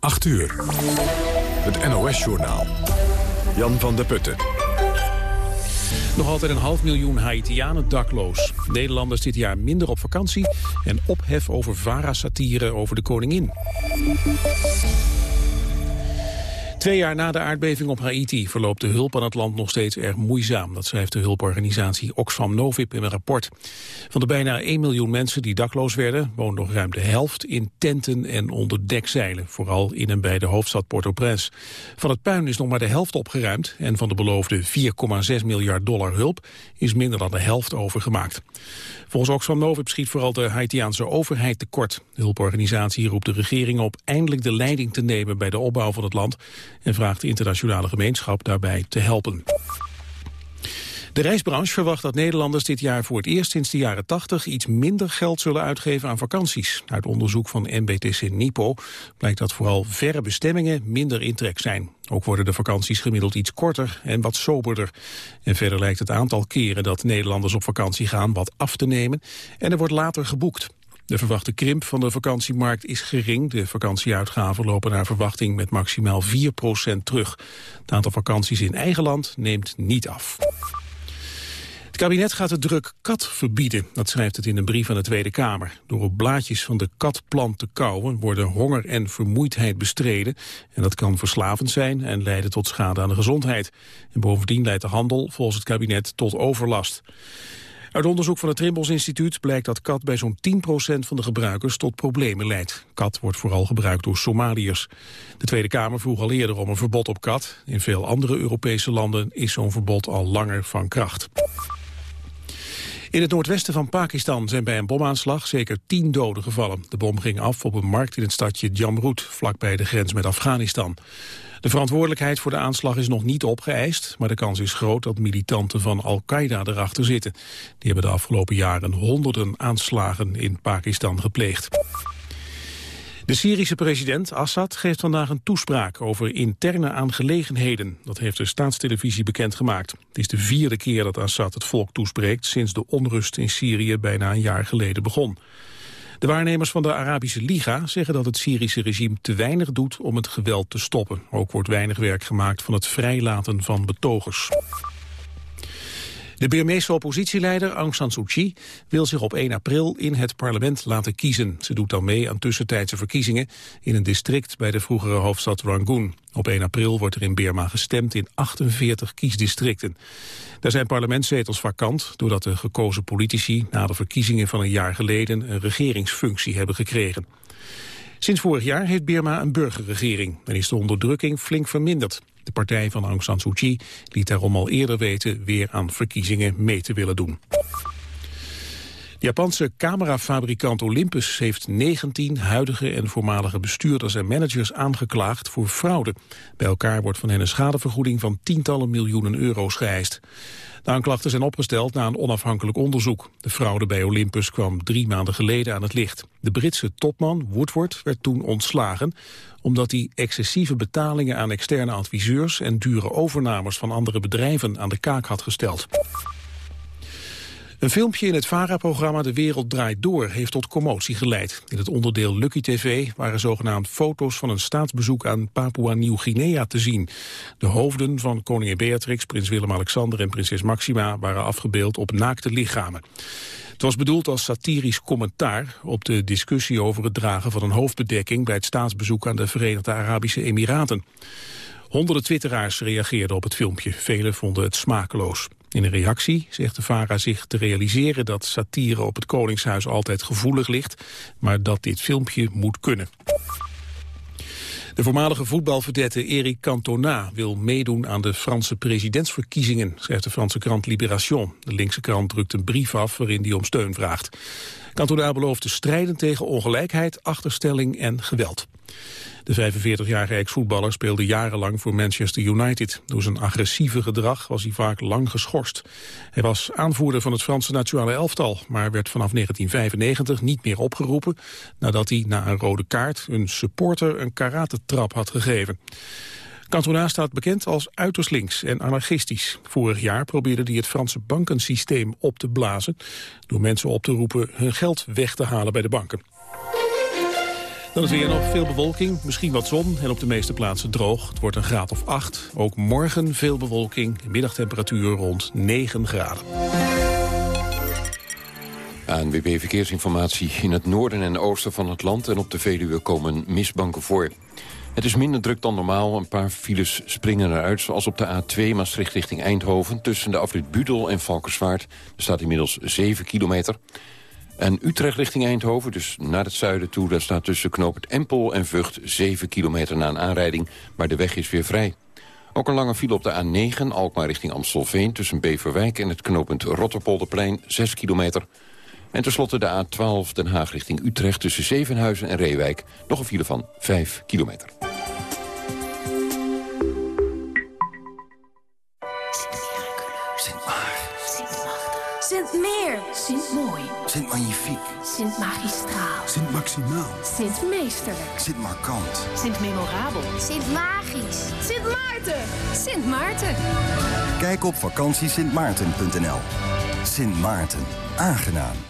8 uur. Het NOS-journaal. Jan van der Putten. Nog altijd een half miljoen Haitianen dakloos. Nederlanders dit jaar minder op vakantie... en ophef over VARA-satire over de koningin. Twee jaar na de aardbeving op Haiti verloopt de hulp aan het land nog steeds erg moeizaam. Dat schrijft de hulporganisatie Oxfam Novib in een rapport. Van de bijna 1 miljoen mensen die dakloos werden, woont nog ruim de helft in tenten en onder dekzeilen. Vooral in en bij de hoofdstad Port-au-Prince. Van het puin is nog maar de helft opgeruimd en van de beloofde 4,6 miljard dollar hulp is minder dan de helft overgemaakt. Volgens Oxfam Novib schiet vooral de Haitiaanse overheid tekort. De hulporganisatie roept de regering op eindelijk de leiding te nemen bij de opbouw van het land en vraagt de internationale gemeenschap daarbij te helpen. De reisbranche verwacht dat Nederlanders dit jaar voor het eerst sinds de jaren 80 iets minder geld zullen uitgeven aan vakanties. Uit onderzoek van NBTC Nipo blijkt dat vooral verre bestemmingen minder intrek zijn. Ook worden de vakanties gemiddeld iets korter en wat soberder. En verder lijkt het aantal keren dat Nederlanders op vakantie gaan wat af te nemen en er wordt later geboekt. De verwachte krimp van de vakantiemarkt is gering. De vakantieuitgaven lopen naar verwachting met maximaal 4% terug. Het aantal vakanties in eigen land neemt niet af. Het kabinet gaat de druk kat verbieden. Dat schrijft het in een brief aan de Tweede Kamer. Door op blaadjes van de katplant te kauwen worden honger en vermoeidheid bestreden. En dat kan verslavend zijn en leiden tot schade aan de gezondheid. En bovendien leidt de handel volgens het kabinet tot overlast. Uit onderzoek van het Trimbos Instituut blijkt dat kat bij zo'n 10% van de gebruikers tot problemen leidt. Kat wordt vooral gebruikt door Somaliërs. De Tweede Kamer vroeg al eerder om een verbod op kat. In veel andere Europese landen is zo'n verbod al langer van kracht. In het noordwesten van Pakistan zijn bij een bomaanslag zeker tien doden gevallen. De bom ging af op een markt in het stadje Jamrud, vlakbij de grens met Afghanistan. De verantwoordelijkheid voor de aanslag is nog niet opgeëist, maar de kans is groot dat militanten van Al-Qaeda erachter zitten. Die hebben de afgelopen jaren honderden aanslagen in Pakistan gepleegd. De Syrische president Assad geeft vandaag een toespraak over interne aangelegenheden. Dat heeft de staatstelevisie bekendgemaakt. Het is de vierde keer dat Assad het volk toespreekt sinds de onrust in Syrië bijna een jaar geleden begon. De waarnemers van de Arabische Liga zeggen dat het Syrische regime te weinig doet om het geweld te stoppen. Ook wordt weinig werk gemaakt van het vrijlaten van betogers. De Burmeese oppositieleider Aung San Suu Kyi wil zich op 1 april in het parlement laten kiezen. Ze doet dan mee aan tussentijdse verkiezingen in een district bij de vroegere hoofdstad Rangoon. Op 1 april wordt er in Burma gestemd in 48 kiesdistricten. Daar zijn parlementszetels vakant doordat de gekozen politici na de verkiezingen van een jaar geleden een regeringsfunctie hebben gekregen. Sinds vorig jaar heeft Birma een burgerregering en is de onderdrukking flink verminderd. De partij van Aung San Suu Kyi liet daarom al eerder weten weer aan verkiezingen mee te willen doen. Japanse camerafabrikant Olympus heeft 19 huidige en voormalige bestuurders en managers aangeklaagd voor fraude. Bij elkaar wordt van hen een schadevergoeding van tientallen miljoenen euro's geëist. De aanklachten zijn opgesteld na een onafhankelijk onderzoek. De fraude bij Olympus kwam drie maanden geleden aan het licht. De Britse topman Woodward werd toen ontslagen omdat hij excessieve betalingen aan externe adviseurs en dure overnames van andere bedrijven aan de kaak had gesteld. Een filmpje in het VARA-programma De Wereld Draait Door heeft tot commotie geleid. In het onderdeel Lucky TV waren zogenaamd foto's van een staatsbezoek aan Papua-Nieuw-Guinea te zien. De hoofden van koningin Beatrix, prins Willem-Alexander en prinses Maxima waren afgebeeld op naakte lichamen. Het was bedoeld als satirisch commentaar op de discussie over het dragen van een hoofdbedekking bij het staatsbezoek aan de Verenigde Arabische Emiraten. Honderden twitteraars reageerden op het filmpje. Velen vonden het smakeloos. In een reactie zegt de VARA zich te realiseren dat satire op het Koningshuis altijd gevoelig ligt, maar dat dit filmpje moet kunnen. De voormalige voetbalverdette Eric Cantona wil meedoen aan de Franse presidentsverkiezingen, schrijft de Franse krant Libération. De linkse krant drukt een brief af waarin hij om steun vraagt. Cantona belooft te strijden tegen ongelijkheid, achterstelling en geweld. De 45-jarige ex-voetballer speelde jarenlang voor Manchester United. Door zijn agressieve gedrag was hij vaak lang geschorst. Hij was aanvoerder van het Franse nationale elftal, maar werd vanaf 1995 niet meer opgeroepen nadat hij na een rode kaart een supporter een karatetrap had gegeven. Cantona staat bekend als uiterst links en anarchistisch. Vorig jaar probeerde hij het Franse bankensysteem op te blazen... door mensen op te roepen hun geld weg te halen bij de banken. Dan is weer nog veel bewolking, misschien wat zon en op de meeste plaatsen droog. Het wordt een graad of 8. Ook morgen veel bewolking, middagtemperatuur rond 9 graden. ANWB Verkeersinformatie. In het noorden en oosten van het land en op de Veluwe komen misbanken voor. Het is minder druk dan normaal. Een paar files springen eruit, zoals op de A2 Maastricht richting Eindhoven... tussen de afrit Budel en Valkenswaard. Er staat inmiddels 7 kilometer. En Utrecht richting Eindhoven, dus naar het zuiden toe... daar staat tussen knooppunt Empel en Vught 7 kilometer na een aanrijding... maar de weg is weer vrij. Ook een lange file op de A9, Alkmaar richting Amstelveen... tussen Beverwijk en het knooppunt Rotterpolderplein, 6 kilometer... En tenslotte de A12 Den Haag richting Utrecht tussen Zevenhuizen en Reewijk. Nog een file van 5 kilometer. Sint-Meer. Sint-Mooi. Sint-Magnifiek. Sint-Magistraal. Sint-Maximaal. Sint-Meesterlijk. Sint-Markant. Sint-Memorabel. Sint-Magisch. Sint Maarten. Sint Maarten. Kijk op vakantiesintmaarten.nl. Sint Maarten. Aangenaam.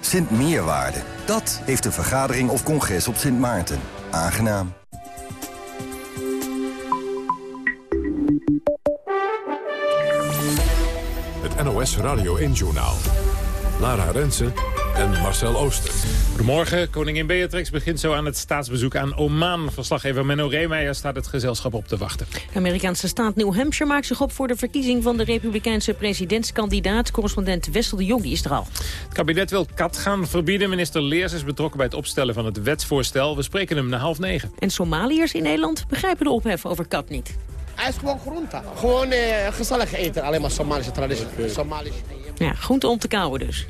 Sint Meerwaarde. Dat heeft een vergadering of congres op Sint Maarten. Aangenaam. Het NOS Radio 1-journaal. Lara Rensen en Marcel Ooster. Goedemorgen. Koningin Beatrix begint zo aan het staatsbezoek aan Oman. Verslaggever Menno Reemeijer staat het gezelschap op te wachten. De Amerikaanse staat New Hampshire maakt zich op voor de verkiezing van de republikeinse presidentskandidaat. Correspondent Wessel de Jong die is er al. Het kabinet wil kat gaan verbieden. Minister Leers is betrokken bij het opstellen van het wetsvoorstel. We spreken hem na half negen. En Somaliërs in Nederland begrijpen de ophef over kat niet. Hij is gewoon groente. Gewoon eh, gezellig eten. Alleen maar Somalische traditie. Ja, groente om te kauwen dus.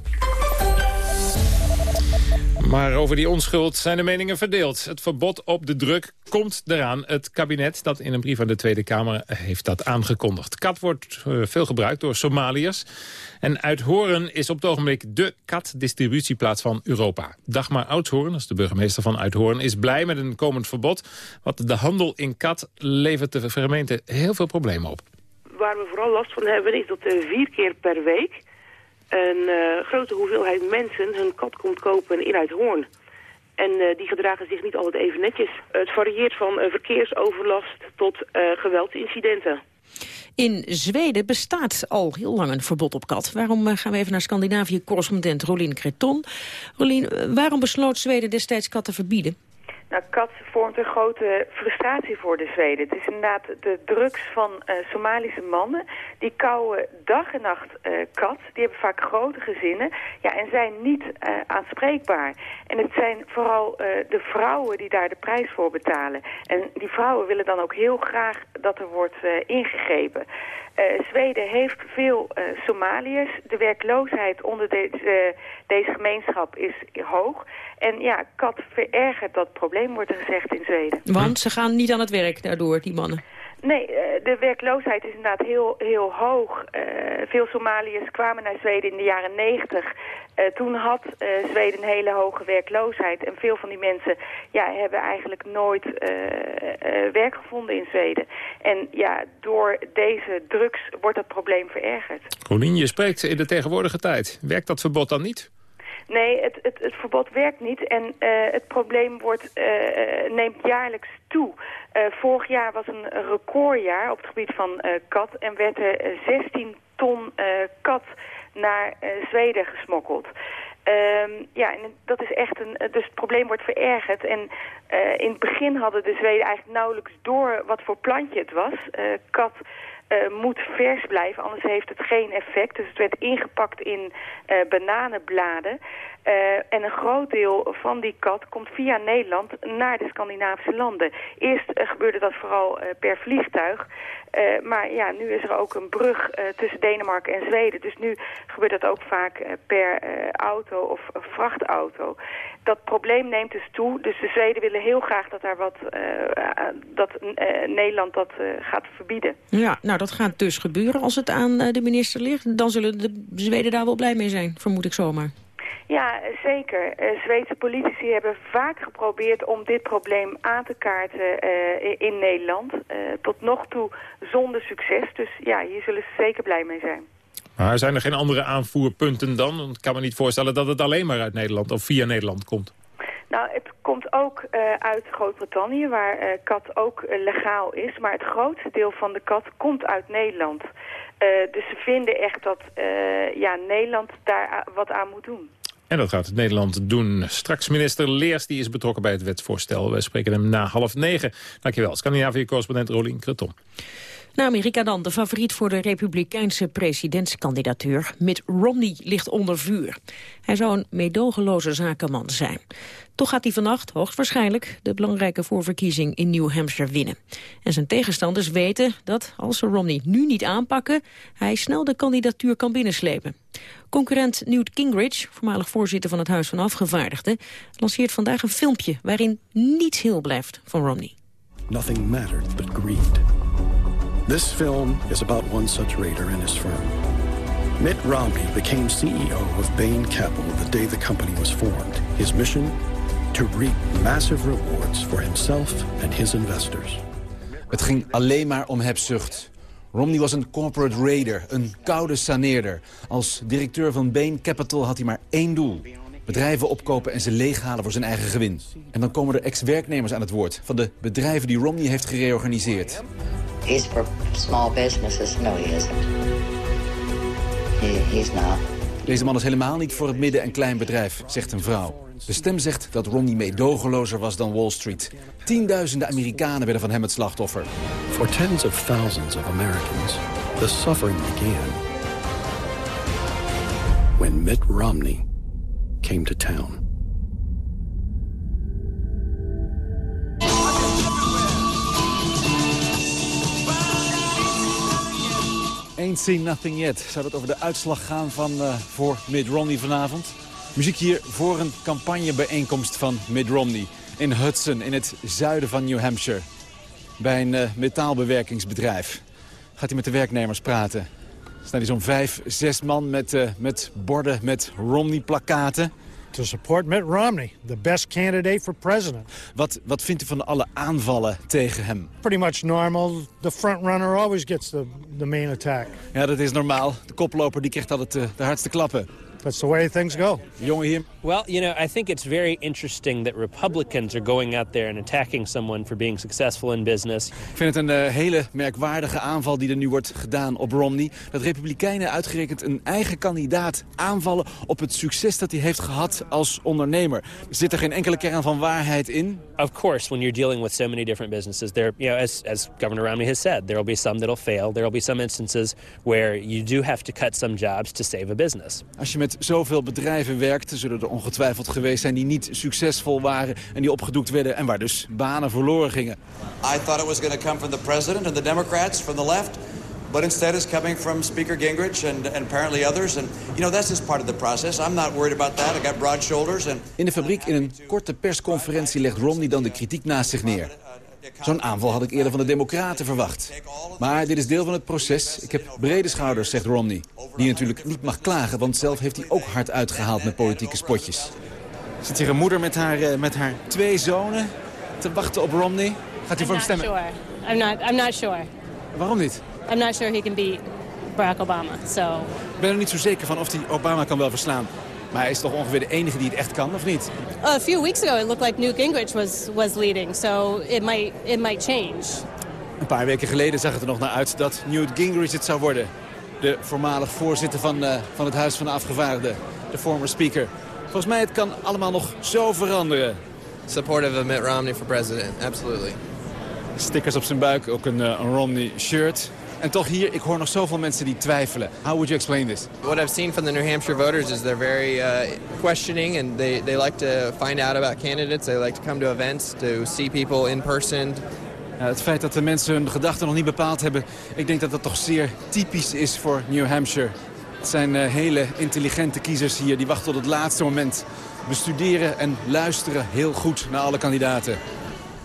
Maar over die onschuld zijn de meningen verdeeld. Het verbod op de druk komt eraan. Het kabinet dat in een brief aan de Tweede Kamer heeft dat aangekondigd. Kat wordt uh, veel gebruikt door Somaliërs. En Uithoren is op het ogenblik de katdistributieplaats van Europa. Dagmar Oudshoorn, dat is de burgemeester van Uithoorn, is blij met een komend verbod. Want de handel in kat levert de gemeente heel veel problemen op. Waar we vooral last van hebben is dat er vier keer per week een uh, grote hoeveelheid mensen hun kat komt kopen in Uithoorn. En uh, die gedragen zich niet altijd even netjes. Het varieert van uh, verkeersoverlast tot geweldsincidenten. In Zweden bestaat al heel lang een verbod op kat. Waarom gaan we even naar Scandinavië, correspondent Rolien Creton. Rolien, waarom besloot Zweden destijds kat te verbieden? Nou, kat vormt een grote frustratie voor de Zweden. Het is inderdaad de drugs van uh, Somalische mannen. Die kouwen dag en nacht uh, kat. Die hebben vaak grote gezinnen. Ja, en zijn niet uh, aanspreekbaar. En het zijn vooral de vrouwen die daar de prijs voor betalen. En die vrouwen willen dan ook heel graag dat er wordt ingegrepen. Zweden heeft veel Somaliërs. De werkloosheid onder deze, deze gemeenschap is hoog. En ja, kat verergert dat probleem, wordt er gezegd in Zweden. Want ze gaan niet aan het werk daardoor, die mannen? Nee, de werkloosheid is inderdaad heel, heel hoog. Uh, veel Somaliërs kwamen naar Zweden in de jaren negentig. Uh, toen had Zweden een hele hoge werkloosheid. En veel van die mensen ja, hebben eigenlijk nooit werk gevonden in Zweden. En ja, door deze drugs wordt dat probleem verergerd. Colin, je spreekt in de tegenwoordige tijd. Werkt dat verbod dan niet? Nee, het, het, het verbod werkt niet en uh, het probleem wordt, uh, neemt jaarlijks toe. Vorig jaar was een recordjaar op het gebied van kat en werd er 16 ton kat naar Zweden gesmokkeld. Um, ja, en dat is echt een. Dus het probleem wordt verergerd. En in het begin hadden de Zweden eigenlijk nauwelijks door wat voor plantje het was. Kat uh, moet vers blijven, anders heeft het geen effect. Dus het werd ingepakt in uh, bananenbladen. Uh, en een groot deel van die kat komt via Nederland naar de Scandinavische landen. Eerst gebeurde dat vooral per vliegtuig. Eh, maar ja, nu is er ook een brug eh, tussen Denemarken en Zweden. Dus nu gebeurt dat ook vaak eh, per auto of vrachtauto. Dat probleem neemt dus toe. Dus de Zweden willen heel graag dat, daar wat, dat Nederland dat gaat verbieden. Ja, nou dat gaat dus gebeuren als het aan de minister ligt. Dan zullen de Zweden daar wel blij mee zijn, vermoed ik zomaar. Ja, zeker. Uh, Zweedse politici hebben vaak geprobeerd om dit probleem aan te kaarten uh, in Nederland. Uh, tot nog toe zonder succes. Dus ja, hier zullen ze zeker blij mee zijn. Maar zijn er geen andere aanvoerpunten dan? Want ik kan me niet voorstellen dat het alleen maar uit Nederland of via Nederland komt. Nou, het komt ook uit Groot-Brittannië, waar kat ook legaal is. Maar het grootste deel van de kat komt uit Nederland. dus ze vinden echt dat ja, Nederland daar wat aan moet doen. En dat gaat Nederland doen. Straks minister Leers die is betrokken bij het wetsvoorstel. Wij spreken hem na half negen. Dankjewel. Scandinavië-correspondent Rolien Kreton. Naar Amerika dan. De favoriet voor de republikeinse presidentskandidatuur, Mitt Romney, ligt onder vuur. Hij zou een meedogenloze zakenman zijn. Toch gaat hij vannacht, hoogstwaarschijnlijk, de belangrijke voorverkiezing in New Hampshire winnen. En zijn tegenstanders weten dat, als ze Romney nu niet aanpakken, hij snel de kandidatuur kan binnenslepen. Concurrent Newt Gingrich, voormalig voorzitter van het Huis van Afgevaardigden, lanceert vandaag een filmpje waarin niets heel blijft van Romney. Nothing mattered but greed. This film is about one such raider and his firm. Mitt Romney became CEO of Bain Capital the day the company was formed. His mission? To reap massive rewards for himself and his investors. Het ging alleen maar om hebzucht. Romney was een corporate raider, een koude saneerder. Als directeur van Bain Capital had hij maar één doel. Bedrijven opkopen en ze leeghalen voor zijn eigen gewin. En dan komen er ex-werknemers aan het woord... van de bedrijven die Romney heeft gereorganiseerd. He's for small businesses. No, he isn't. He, he's not. Deze man is helemaal niet voor het midden- en kleinbedrijf, zegt een vrouw. De stem zegt dat Romney meedogenlozer was dan Wall Street. Tienduizenden Amerikanen werden van hem het slachtoffer. For tens of thousands of Americans, the suffering began when Mitt Romney came to town. Ain't seen nothing yet. Zou dat over de uitslag gaan van, uh, voor Mitt Romney vanavond? Muziek hier voor een campagnebijeenkomst van Mitt Romney. In Hudson, in het zuiden van New Hampshire. Bij een uh, metaalbewerkingsbedrijf. Gaat hij met de werknemers praten. Er staan zo'n vijf, zes man met, uh, met borden met Romney-plakaten to support Mitt Romney, the best candidate for president. Wat, wat vindt u van alle aanvallen tegen hem? Pretty much normal. The front runner always gets the, the main attack. Ja, dat is normaal. De koploper die krijgt altijd uh, de hardste klappen. That's the way things go. Jongen hier. Well, you know, I think it's very interesting that Republicans are going out there and attacking someone for being successful in business. Ik vind het een uh, hele merkwaardige aanval die er nu wordt gedaan op Romney. Dat Republikeinen uitgerekend een eigen kandidaat aanvallen op het succes dat hij heeft gehad als ondernemer. Zit er geen enkele kern van waarheid in? Of course, when you're dealing with so many different businesses, there, you know, as, as Governor Romney has said, there will be some that'll fail. There will be some instances where you do have to cut some jobs to save a business. Als je met zoveel bedrijven werkt, zullen er ongetwijfeld geweest zijn die niet succesvol waren en die opgedoekt werden en waar dus banen verloren gingen. I thought it was going to come from the president and the Democrats from the left. But instead it's coming from Speaker Gingrich and, and apparently others. And, you know, that's just part of the process. I'm not worried about that. I got broad shoulders. And... In de fabriek in een korte persconferentie legt Romney dan de kritiek naast zich neer. Zo'n aanval had ik eerder van de democraten verwacht. Maar dit is deel van het proces. Ik heb brede schouders, zegt Romney. Die natuurlijk niet mag klagen, want zelf heeft hij ook hard uitgehaald met politieke spotjes. Zit hier een moeder met haar, uh, met haar twee zonen te wachten op Romney? Gaat hij voor hem stemmen? Sure. I'm not, I'm not sure. Waarom niet? I'm not sure he can beat Barack Obama. So. Ik ben er niet zo zeker van of hij Obama kan wel verslaan. Maar hij is toch ongeveer de enige die het echt kan, of niet? A few weeks ago it looked like Newt Gingrich was, was leading. So it might, it might change. Een paar weken geleden zag het er nog naar uit dat Newt Gingrich het zou worden. De voormalig voorzitter van, uh, van het Huis van de Afgevaardigden. De former speaker. Volgens mij het kan allemaal nog zo veranderen. Supportive of Mitt Romney for president, absolutely. Stickers op zijn buik, ook een, uh, een Romney shirt. En toch hier, ik hoor nog zoveel mensen die twijfelen. How would you explain this? What I've seen from the New Hampshire voters is they're very uh, questioning and they, they like to find out about candidates. They like to come to events, to see people in person. Ja, het feit dat de mensen hun gedachten nog niet bepaald hebben... ik denk dat dat toch zeer typisch is voor New Hampshire. Het zijn eh, hele intelligente kiezers hier, die wachten tot het laatste moment. Bestuderen en luisteren heel goed naar alle kandidaten.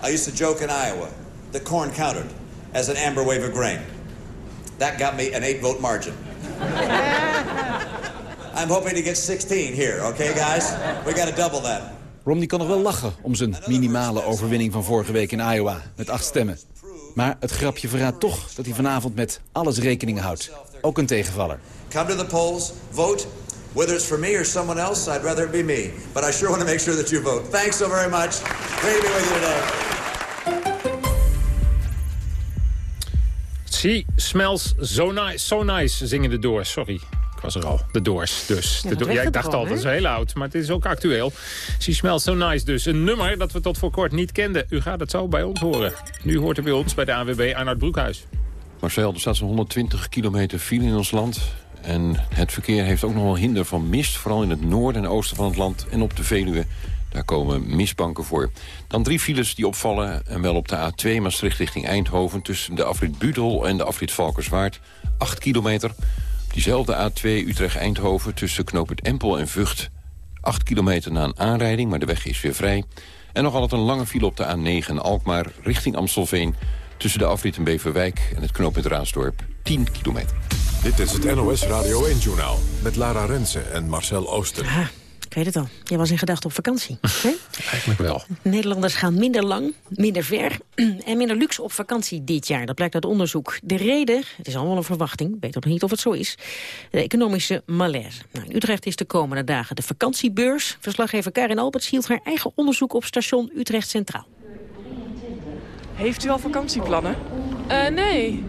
I used to joke in Iowa. The corn counted as an amber wave of grain. That got me an eight-vote margin. I'm hoping to get 16 here, okay, guys? We got to double that. Romney kan nog wel lachen om zijn minimale overwinning van vorige week in Iowa. Met acht stemmen. Maar het grapje verraadt toch dat hij vanavond met alles rekening houdt. Ook een tegenvaller. Come to the polls, vote. Whether it's for me or someone else, I'd rather it be me. But I sure want to make sure that you vote. Thanks so very much. Great to be with you today. She smells so nice, so nice, zingen de Doors. Sorry, ik was er al. De Doors dus. Ja, Do- ik het dacht al, al, dat is heel oud. Maar het is ook actueel. She smells so nice dus. Een nummer dat we tot voor kort niet kenden. U gaat het zo bij ons horen. Nu hoort er bij ons bij de ANWB Arnoud Broekhuis. Marcel, er staat zo'n 120 kilometer file in ons land. En het verkeer heeft ook nog wel hinder van mist. Vooral in het noorden en oosten van het land en op de Veluwe. Daar komen mistbanken voor. Dan drie files die opvallen. En wel op de A2 Maastricht richting Eindhoven... tussen de afrit Budel en de afrit Valkerswaard. 8 kilometer. Op diezelfde A2 Utrecht-Eindhoven tussen knooppunt Empel en Vught. 8 kilometer na een aanrijding, maar de weg is weer vrij. En nog altijd een lange file op de A9 Alkmaar richting Amstelveen... tussen de afrit in Beverwijk en het knooppunt Raasdorp. 10 kilometer. Dit is het NOS Radio 1-journaal met Lara Rensen en Marcel Oosten. Ah, ik weet het al. Jij was in gedachten op vakantie. hè? Eigenlijk wel. Nederlanders gaan minder lang, minder ver en minder luxe op vakantie dit jaar. Dat blijkt uit onderzoek. De reden, het is allemaal een verwachting, weet nog niet of het zo is, de economische malaise. Nou, in Utrecht is de komende dagen de vakantiebeurs. Verslaggever Karin Alberts hield haar eigen onderzoek op station Utrecht Centraal. Heeft u al vakantieplannen? Eh, nee.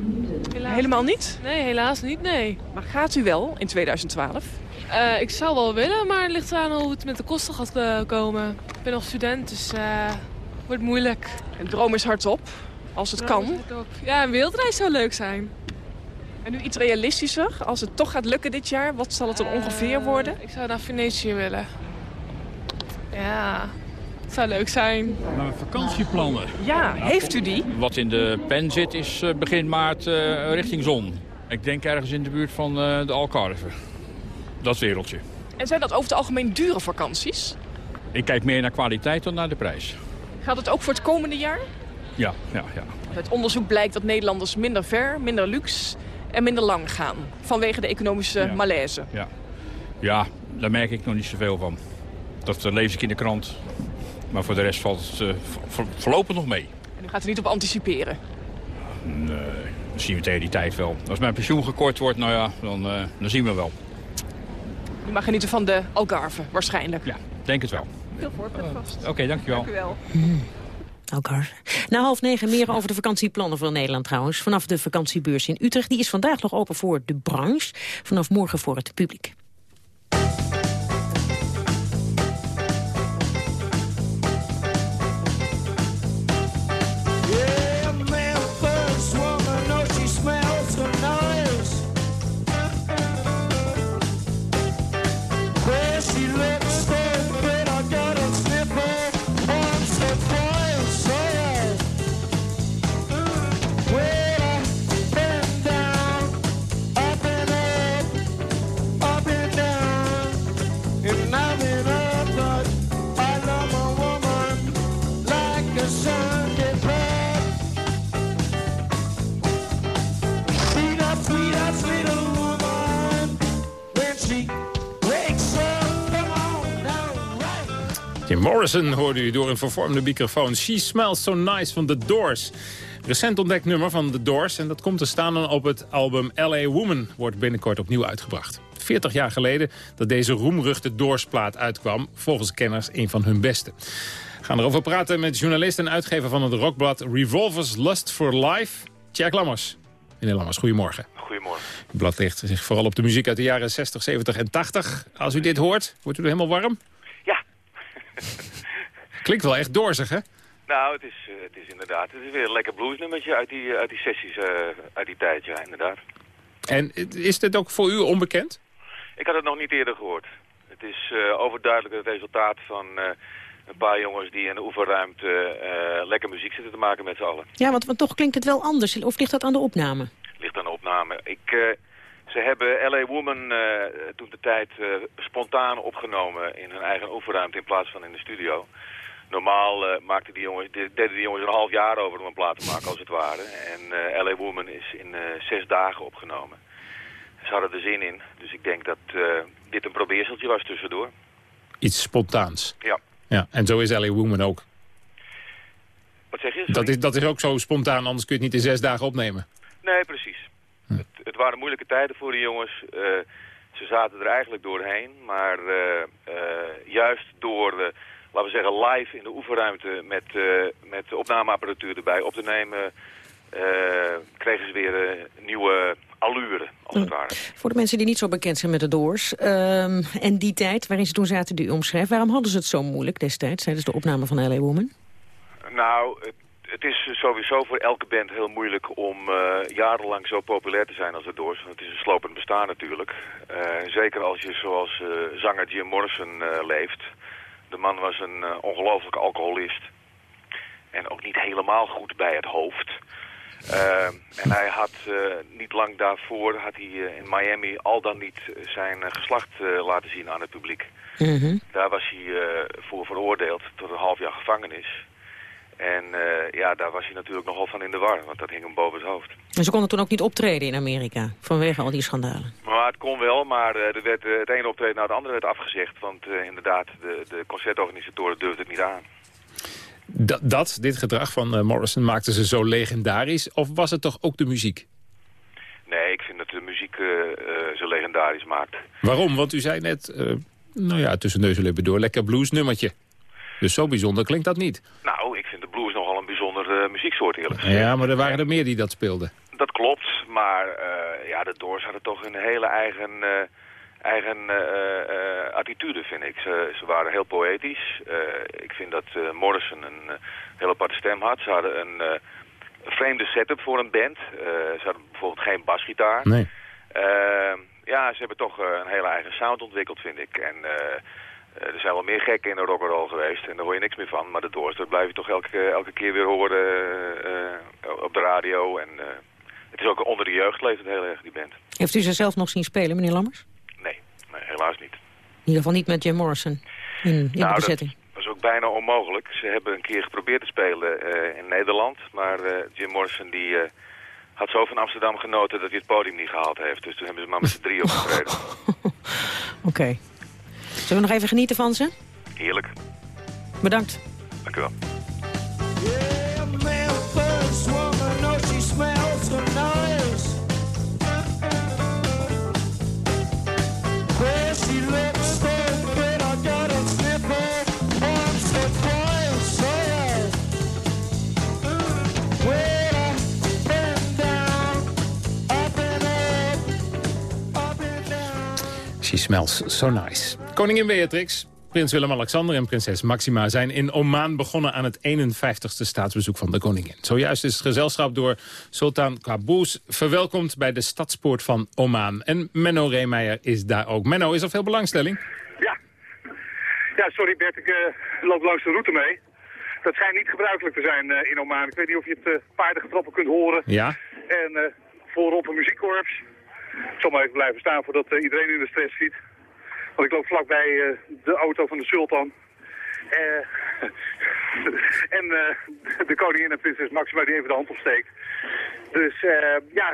Helemaal niet? Nee, helaas niet, nee. Maar gaat u wel in 2012? Eh, ik zou wel willen, maar het ligt eraan hoe het met de kosten gaat eh, komen. Ik ben nog student, dus eh wordt moeilijk. Een droom is hardop, als het kan. Ja, een wereldreis zou leuk zijn. En nu iets realistischer, als het toch gaat lukken dit jaar, wat zal het dan ongeveer worden? Ik zou naar Venetië willen. Ja, het zou leuk zijn. Mijn vakantieplannen. Ja, heeft u die? Wat in de pen zit is eh, begin maart eh, richting zon. Ik denk ergens in de buurt van eh, de Algarve. Dat wereldje. En zijn dat over het algemeen dure vakanties? Ik kijk meer naar kwaliteit dan naar de prijs. Gaat het ook voor het komende jaar? Ja, ja, ja. Uit onderzoek blijkt dat Nederlanders minder ver, minder luxe en minder lang gaan. Vanwege de economische Ja. malaise. Ja. ja, daar merk ik nog niet zoveel van. Dat eh, lees ik in de krant. Maar voor de rest valt het eh, voor- voorlopig nog mee. En u gaat er niet op anticiperen. Nee, dat zien we tegen die tijd wel. Als mijn pensioen gekort wordt, nou ja, dan, eh, dan zien we wel. U mag genieten van de Algarve, waarschijnlijk. Ja, denk het wel. Veel voorpret vast. Oké, dankjewel. Dank u wel. Algarve. Na half negen meer over de vakantieplannen van Nederland trouwens. Vanaf de vakantiebeurs in Utrecht. Die is vandaag nog open voor de branche. Vanaf morgen voor het publiek. Jim Morrison hoorde u door een vervormde microfoon. She Smells So Nice van The Doors. Recent ontdekt nummer van The Doors. En dat komt te staan op het album L.A. Woman. Wordt binnenkort opnieuw uitgebracht. 40 jaar geleden dat deze roemruchte Doors-plaat uitkwam. Volgens kenners een van hun beste. We gaan erover praten met journalist en uitgever van het rockblad Revolvers Lust for Life. Jack Lammers. Meneer Lammers, goedemorgen. Goedemorgen. Het blad richt zich vooral op de muziek uit de jaren 60, 70 en 80. Als u dit hoort, wordt u er helemaal warm? Ja. Klinkt wel echt doorzig, hè? Nou, het is, eh, het is inderdaad, het is weer een lekker bluesnummertje uit die, uit die sessies eh, uit die tijd, ja, inderdaad. En is dit ook voor u onbekend? Ik had het nog niet eerder gehoord. Het is eh, overduidelijk het resultaat van een paar jongens die in de oefenruimte eh, lekker muziek zitten te maken met z'n allen. Ja, want, want toch klinkt het wel anders. Of ligt dat aan de opname? Ligt aan de opname. Ik, eh, ze hebben L.A. Woman eh, toen de tijd eh, spontaan opgenomen in hun eigen oefenruimte in plaats van in de studio. Normaal eh, maakten die jongens, de- deden die jongens een half jaar over om een plaat te maken als het ware. En eh, L.A. Woman is in eh, zes dagen opgenomen. Ze hadden er zin in, dus ik denk dat eh, dit een probeerseltje was tussendoor. Iets spontaans. Ja. Ja, en zo is L.A. Woman ook. Wat zeg je? Dat is, dat is ook zo spontaan, anders kun je het niet in zes dagen opnemen. Nee, precies. Het, het waren moeilijke tijden voor de jongens. Eh, ze zaten er eigenlijk doorheen. Maar eh, eh, juist door, laten we zeggen, live in de oefenruimte met, met de opnameapparatuur erbij op te nemen... eh, kregen ze weer eh, nieuwe allure, als het ware. Voor de mensen die niet zo bekend zijn met de Doors... ehm, en die tijd waarin ze toen zaten die u omschrijft... waarom hadden ze het zo moeilijk destijds tijdens de opname van L.A. Woman? Nou, het, het is sowieso voor elke band heel moeilijk om eh, jarenlang zo populair te zijn als de Doors. Want het is een slopend bestaan natuurlijk. Zeker als je zoals zanger Jim Morrison leeft. De man was een ongelofelijke alcoholist. En ook niet helemaal goed bij het hoofd. Uh, en hij had uh, niet lang daarvoor had hij, uh, in Miami al dan niet zijn geslacht laten zien aan het publiek. Mm -hmm. Daar was hij voor veroordeeld tot een half jaar gevangenis. En ja, daar was hij natuurlijk nogal van in de war, want dat hing hem boven het hoofd. En ze konden toen ook niet optreden in Amerika, vanwege al die schandalen? Maar het kon wel, maar er werd, het ene optreden na het andere werd afgezegd. Want inderdaad, de, de concertorganisatoren durfden het niet aan. Dat, dat dit gedrag van Morrison maakte ze zo legendarisch, of was het toch ook de muziek? Nee, ik vind dat de muziek ze legendarisch maakt. Waarom? Want u zei net, nou ja, tussen neus en lippen door, lekker bluesnummertje. Dus zo bijzonder klinkt dat niet. Nou, ik vind de blues nogal een bijzondere muzieksoort eerlijk gezegd. Ja, maar er waren er meer die dat speelden. Dat klopt, maar uh, ja, de Doors hadden toch een hele eigen, uh, eigen uh, attitude, vind ik. Ze, ze waren heel poëtisch. ik vind dat Morrison een hele aparte stem had. Ze hadden een vreemde setup voor een band. ze hadden bijvoorbeeld geen basgitaar. Nee. ja, ze hebben toch een hele eigen sound ontwikkeld, vind ik. En... Uh, er zijn wel meer gekken in de rock'n'roll geweest en daar hoor je niks meer van. Maar de Doors, dat blijf je toch elke, elke keer weer horen uh, op de radio. En uh, het is ook onder de jeugd leeft het heel erg, die band. Heeft u ze zelf nog zien spelen, meneer Lammers? Nee, helaas niet. In ieder geval niet met Jim Morrison in, in nou, de bezetting. Dat was ook bijna onmogelijk. Ze hebben een keer geprobeerd te spelen in Nederland. Maar Jim Morrison die had zo van Amsterdam genoten dat hij het podium niet gehaald heeft. Dus toen hebben ze maar met z'n drie opgetreden. Oké. Okay. Zullen we nog even genieten van ze? Heerlijk. Bedankt. Dank u wel. Smells so nice. Koningin Beatrix, prins Willem-Alexander en prinses Maxima... zijn in Oman begonnen aan het 51ste staatsbezoek van de koningin. Zojuist is het gezelschap door Sultan Qaboos verwelkomd... bij de stadspoort van Oman. En Menno Reemeijer is daar ook. Menno, is er veel belangstelling? Ja. Ja, sorry Bert, ik uh, loop langs de route mee. Dat schijnt niet gebruikelijk te zijn uh, in Oman. Ik weet niet of je het uh, paardengetrappen kunt horen. Ja. En voorop een muziekkorps. Ik zal maar even blijven staan voordat iedereen in de stress schiet. Want ik loop vlakbij uh, de auto van de sultan. Uh, en de koningin en prinses Maxima die even de hand opsteekt. Dus ja,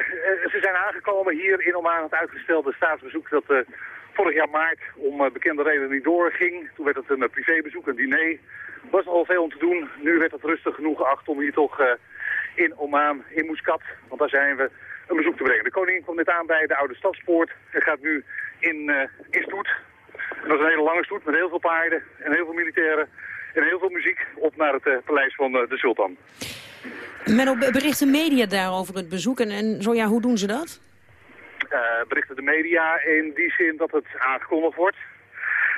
ze zijn aangekomen hier in Oman het uitgestelde staatsbezoek dat vorig jaar maart om bekende redenen niet doorging. Toen werd het een privébezoek, een diner. Er was nogal veel om te doen. Nu werd het rustig genoeg geacht om hier toch in Oman, in Muscat, want daar zijn we, een bezoek te brengen. De koningin komt net aan bij de oude stadspoort en gaat nu in, uh, in stoet. Dat is een hele lange stoet met heel veel paarden en heel veel militairen en heel veel muziek op naar het uh, paleis van uh, de sultan. Menno, berichten media daarover het bezoek en, en zo ja, hoe doen ze dat? berichten de media in die zin dat het aangekondigd wordt.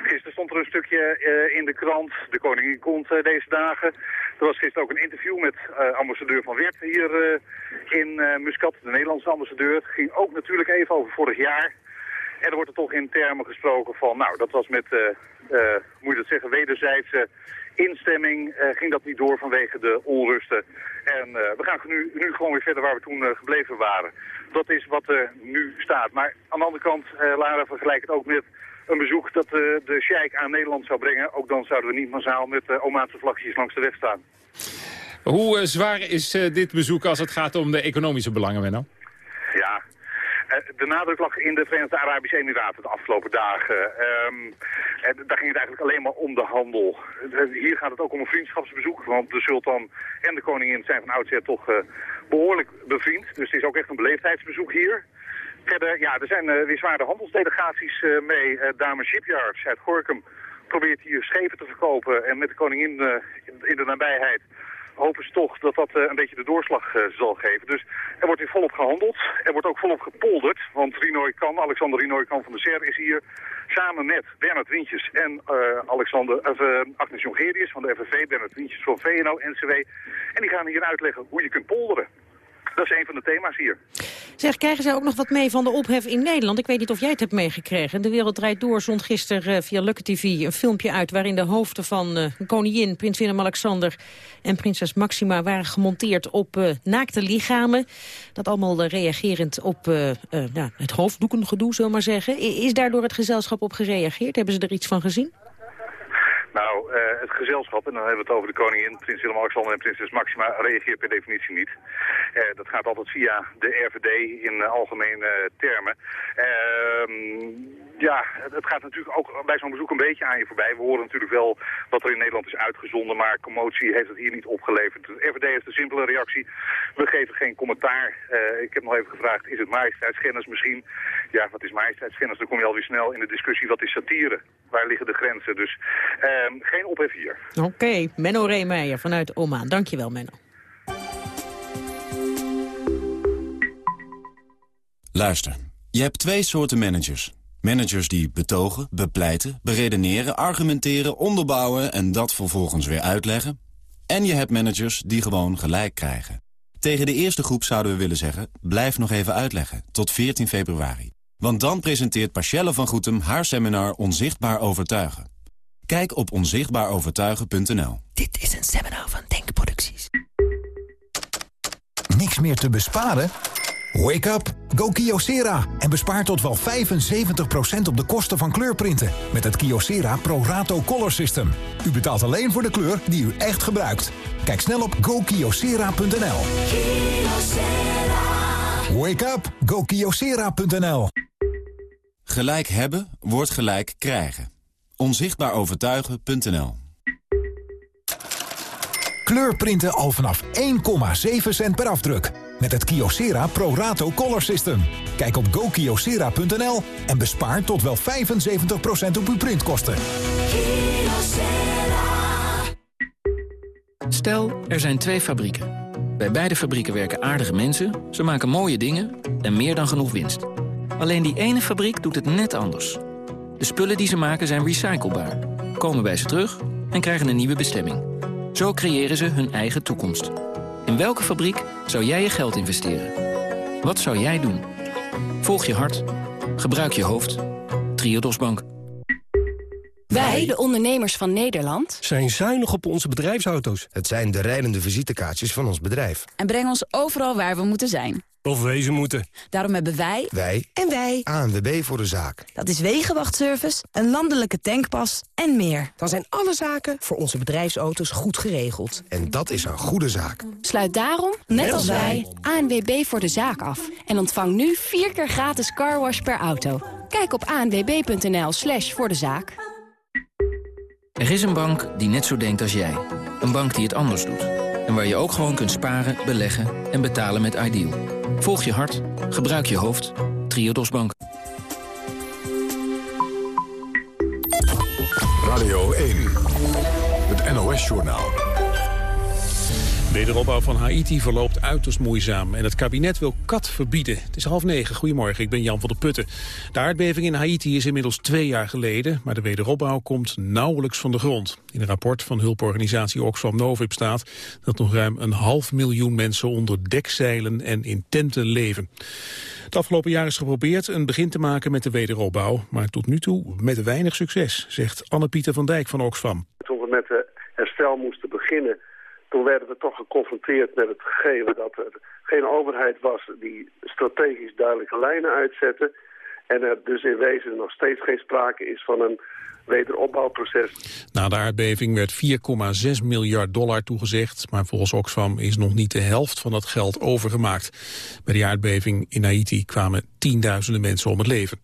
Gisteren stond er een stukje uh, in de krant. De koningin komt uh, deze dagen. Er was gisteren ook een interview met uh, ambassadeur van Wert hier in Muscat, de Nederlandse ambassadeur. Het ging ook natuurlijk even over vorig jaar. En er wordt er toch in termen gesproken van, nou, dat was met, moet je dat zeggen, wederzijdse instemming eh, ging dat niet door vanwege de onrusten. En eh, we gaan nu, nu gewoon weer verder waar we toen eh, gebleven waren. Dat is wat er nu staat. Maar aan de andere kant, eh, Lara, vergelijk het ook met een bezoek dat eh, de Sheikh aan Nederland zou brengen. Ook dan zouden we niet massaal met uh, Omaanse vlaggetjes langs de weg staan. Hoe eh, zwaar is eh, dit bezoek als het gaat om de economische belangen, Menno? Ja, eh, de nadruk lag in de Verenigde Arabische Emiraten de afgelopen dagen. Ehm, daar ging het eigenlijk alleen maar om de handel. Eh, Hier gaat het ook om een vriendschapsbezoek, want de sultan en de koningin zijn van oudsher toch eh, behoorlijk bevriend. Dus het is ook echt een beleefdheidsbezoek hier. Verder, ja, er zijn eh, weer zware handelsdelegaties eh, mee. Eh Dame Shipyards uit Gorkum probeert hier schepen te verkopen. En met de koningin in- de nabijheid hopen ze toch dat dat een beetje de doorslag zal geven. Dus er wordt hier volop gehandeld. Er wordt ook volop gepolderd. Want Rinoy Kan, Alexander Rinoy Kan van de SER is hier samen met Bernard Wintjes en Alexander, Agnes Jongerius van de FNV, Bernard Wintjes van VNO-NCW. En die gaan hier uitleggen hoe je kunt polderen. Dat is een van de thema's hier. Zeg, krijgen zij ook nog wat mee van de ophef in Nederland? Ik weet niet of jij het hebt meegekregen. De Wereld Draait Door zond gisteren eh, via Lucky TV een filmpje uit... waarin de hoofden van eh, koningin, prins Willem-Alexander en prinses Maxima... waren gemonteerd op eh, naakte lichamen. Dat allemaal reagerend op nou, het hoofddoekengedoe, zullen we maar zeggen. Is daardoor het gezelschap op gereageerd? Hebben ze er iets van gezien? Nou, eh, het gezelschap, en dan hebben we het over de koningin, prins Willem-Alexander en prinses Maxima, reageert per definitie niet. Eh, dat gaat altijd via de RVD in eh, algemene termen. Ja, het, gaat natuurlijk ook bij zo'n bezoek een beetje aan je voorbij. We horen natuurlijk wel wat er in Nederland is uitgezonden, maar commotie heeft het hier niet opgeleverd. De RVD heeft een simpele reactie. We geven geen commentaar. Eh, ik heb nog even gevraagd, is het majesteitsschennis misschien? Ja, wat is majesteitsschennis? Dan kom je alweer snel in de discussie, wat is satire? Waar liggen de grenzen? Dus ehm, geen ophef hier. Oké, Menno Reemeijer vanuit Oman. Dankjewel, Menno. Luister, je hebt twee soorten managers. Managers die betogen, bepleiten, beredeneren, argumenteren, onderbouwen... en dat vervolgens weer uitleggen. En je hebt managers die gewoon gelijk krijgen. Tegen de eerste groep zouden we willen zeggen... blijf nog even uitleggen, tot 14 februari. Want dan presenteert Pachelle van Goetem haar seminar Onzichtbaar Overtuigen. Kijk op onzichtbaarovertuigen.nl. Dit is een seminar van Denkproducties. Niks meer te besparen? Wake up, go Kyocera en bespaar tot wel 75% op de kosten van kleurprinten met het Kyocera Pro Rato Color System. U betaalt alleen voor de kleur die u echt gebruikt. Kijk snel op gokyocera.nl. Wake up, go Kyocera.nl. Gelijk hebben wordt gelijk krijgen. Onzichtbaarovertuigen.nl Kleurprinten al vanaf 1,7 cent per afdruk. Met het Kyocera Pro Rato Color System. Kijk op gokyocera.nl en bespaar tot wel 75% op uw printkosten. Stel, er zijn twee fabrieken. Bij beide fabrieken werken aardige mensen, ze maken mooie dingen en meer dan genoeg winst. Alleen die ene fabriek doet het net anders. De spullen die ze maken zijn recyclebaar, komen bij ze terug en krijgen een nieuwe bestemming. Zo creëren ze hun eigen toekomst. In welke fabriek zou jij je geld investeren? Wat zou jij doen? Volg je hart. Gebruik je hoofd. Triodos Bank. Wij, de ondernemers van Nederland, zijn zuinig op onze bedrijfsauto's. Het zijn de rijdende visitekaartjes van ons bedrijf. en brengen ons overal waar we moeten zijn. Of wezen moeten. Daarom hebben wij Wij en wij, ANWB voor de zaak. dat is Wegenwachtservice, een landelijke tankpas en meer. Dan zijn alle zaken voor onze bedrijfsauto's goed geregeld. En dat is een goede zaak. Sluit daarom, net als wij, ANWB voor de zaak af. En ontvang nu vier keer gratis carwash per auto. Kijk op anwb.nl slash voor de zaak. Er is een bank die net zo denkt als jij. Een bank die het anders doet. En waar je ook gewoon kunt sparen, beleggen en betalen met Ideal. Volg je hart, gebruik je hoofd. Triodos Bank. Radio 1, het NOS-journaal. Wederopbouw van Haiti verloopt uiterst moeizaam en het kabinet wil kat verbieden. Het is half negen. Goedemorgen, ik ben Jan van der Putten. De aardbeving in Haiti is inmiddels twee jaar geleden, maar de wederopbouw komt nauwelijks van de grond. In een rapport van hulporganisatie Oxfam Novib staat dat nog ruim een half miljoen mensen onder dekzeilen en in tenten leven. Het afgelopen jaar is geprobeerd een begin te maken met de wederopbouw, maar tot nu toe met weinig succes, zegt Anne-Pieter van Dijk van Oxfam. Tot en met de herstel moesten beginnen... toen werden we toch geconfronteerd met het gegeven dat er geen overheid was... die strategisch duidelijke lijnen uitzette... en er dus in wezen nog steeds geen sprake is van een wederopbouwproces. Na de aardbeving werd 4,6 miljard dollar toegezegd, maar volgens Oxfam is nog niet de helft van dat geld overgemaakt. Bij de aardbeving in Haiti kwamen tienduizenden mensen om het leven.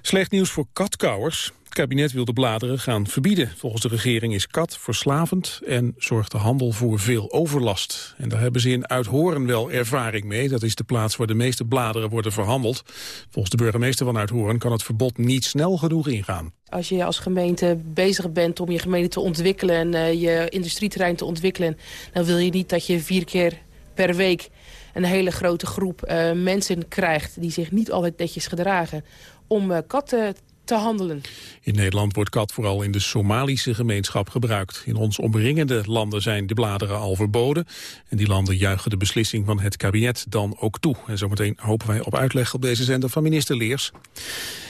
Slecht nieuws voor katkouwers. Het kabinet wil de bladeren gaan verbieden. Volgens de regering is kat verslavend en zorgt de handel voor veel overlast. En daar hebben ze in Uithoren wel ervaring mee. Dat is de plaats waar de meeste bladeren worden verhandeld. Volgens de burgemeester van Uithoren kan het verbod niet snel genoeg ingaan. Als je als gemeente bezig bent om je gemeente te ontwikkelen... en uh, je industrieterrein te ontwikkelen... dan wil je niet dat je vier keer per week een hele grote groep uh, mensen krijgt... die zich niet altijd netjes gedragen om uh, katten te handelen. In Nederland wordt kat vooral in de Somalische gemeenschap gebruikt. In ons omringende landen zijn de bladeren al verboden. En die landen juichen de beslissing van het kabinet dan ook toe. En zometeen hopen wij op uitleg op deze zender van minister Leers.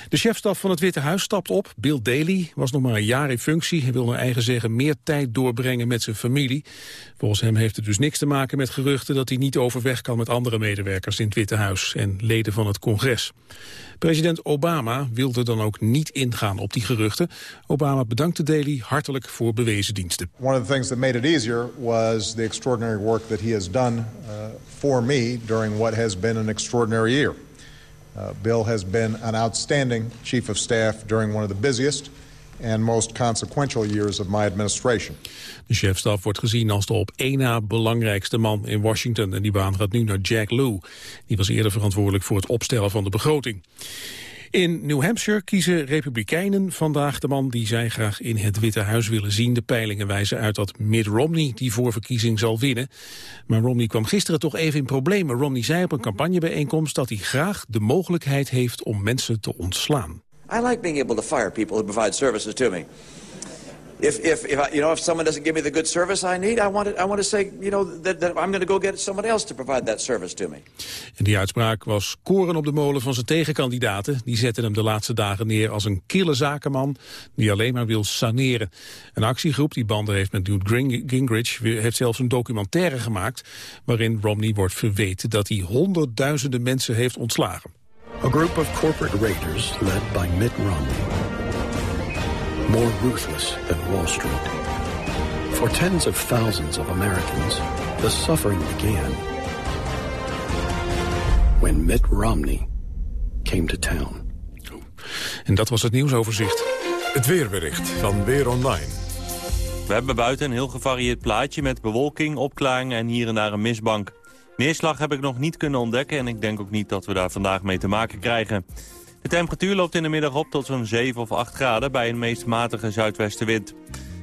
De chefstaf van het Witte Huis stapt op. Bill Daley was nog maar een jaar in functie. Hij wil naar eigen zeggen meer tijd doorbrengen met zijn familie. Volgens hem heeft het dus niks te maken met geruchten... dat hij niet overweg kan met andere medewerkers in het Witte Huis... en leden van het congres. President Obama wilde dan ook niet ingaan op die geruchten. Obama bedankte Daley hartelijk voor bewezen diensten. One of the things that made it easier was the extraordinary work that he has done uh, for me during what has been an extraordinary year. Uh, Bill has been an outstanding chief of staff during one of the busiest and most consequential years of my administration. De chefstaf wordt gezien als de op één na belangrijkste man in Washington. En die baan gaat nu naar Jack Lew. Die was eerder verantwoordelijk voor het opstellen van de begroting. In New Hampshire kiezen republikeinen vandaag de man die zij graag in het Witte Huis willen zien. De peilingen wijzen uit dat Mitt Romney die voorverkiezing zal winnen. Maar Romney kwam gisteren toch even in problemen. Romney zei op een campagnebijeenkomst dat hij graag de mogelijkheid heeft om mensen te ontslaan. I like being able to fire people who provide services to me. If, if, if I, you know, if someone doesn't give me the good service I need, I want to, I want to say, you know, that, that I'm going to go get somebody else to provide that service to me. En die uitspraak was koren op de molen van zijn tegenkandidaten. Die zetten hem de laatste dagen neer als een kille zakenman die alleen maar wil saneren. Een actiegroep die banden heeft met Newt Gingrich heeft zelfs een documentaire gemaakt waarin Romney wordt verweten dat hij honderdduizenden mensen heeft ontslagen. A group of corporate raiders led by Mitt Romney. More ruthless than Wall Street. For tens of thousands of Americans, the suffering began when Mitt Romney came to town. En dat was het nieuwsoverzicht. Het weerbericht van Weer Online. We hebben buiten een heel gevarieerd plaatje met bewolking, opklaringen en hier en daar een mistbank. Neerslag heb ik nog niet kunnen ontdekken en ik denk ook niet dat we daar vandaag mee te maken krijgen. De temperatuur loopt in de middag op tot zo'n 7 of 8 graden bij een meest matige zuidwestenwind.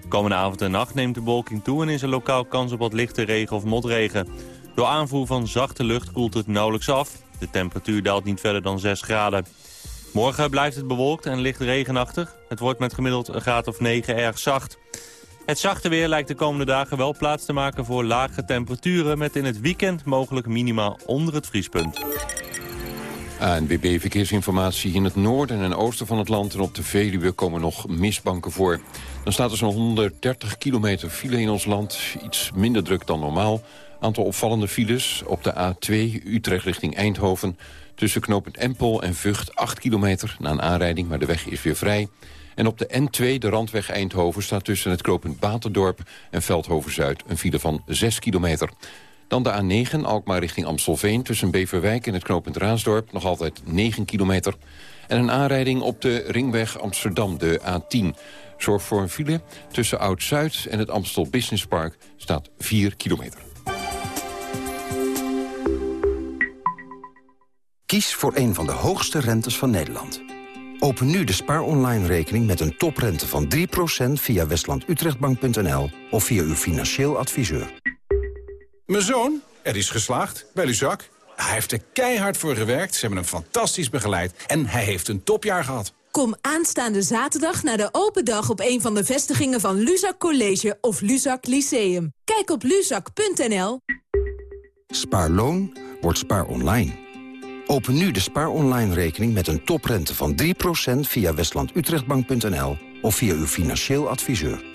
Komende avond en nacht neemt de bewolking toe en is er lokaal kans op wat lichte regen of motregen. Door aanvoer van zachte lucht koelt het nauwelijks af. De temperatuur daalt niet verder dan 6 graden. Morgen blijft het bewolkt en licht regenachtig. Het wordt met gemiddeld een graad of 9 erg zacht. Het zachte weer lijkt de komende dagen wel plaats te maken voor lage temperaturen... met in het weekend mogelijk minimaal onder het vriespunt. ANWB Verkeersinformatie in het noorden en oosten van het land... en op de Veluwe komen nog misbanken voor. Dan staat er zo'n 130 kilometer file in ons land. Iets minder druk dan normaal. Aantal opvallende files op de A2 Utrecht richting Eindhoven... tussen knooppunt Empel en Vught 8 kilometer na een aanrijding... maar de weg is weer vrij... En op de N2, de randweg Eindhoven, staat tussen het knooppunt Batendorp en Veldhoven-Zuid een file van 6 kilometer. Dan de A9, Alkmaar richting Amstelveen, tussen Beverwijk en het knooppunt Raasdorp, nog altijd 9 kilometer. En een aanrijding op de ringweg Amsterdam, de A10. Zorg voor een file tussen Oud-Zuid en het Amstel Business Park staat 4 kilometer. Kies voor een van de hoogste rentes van Nederland. Open nu de Spaar Online rekening met een toprente van 3% via westlandutrechtbank.nl of via uw financieel adviseur. Mijn zoon, er is geslaagd bij Luzak. Hij heeft er keihard voor gewerkt, ze hebben hem fantastisch begeleid... en hij heeft een topjaar gehad. Kom aanstaande zaterdag naar de open dag op een van de vestigingen van Luzak College of Luzak Lyceum. Kijk op luzak.nl. Spaarloon wordt spaar online. Open nu de Spaar Online rekening met een toprente van 3% via westlandutrechtbank.nl of via uw financieel adviseur.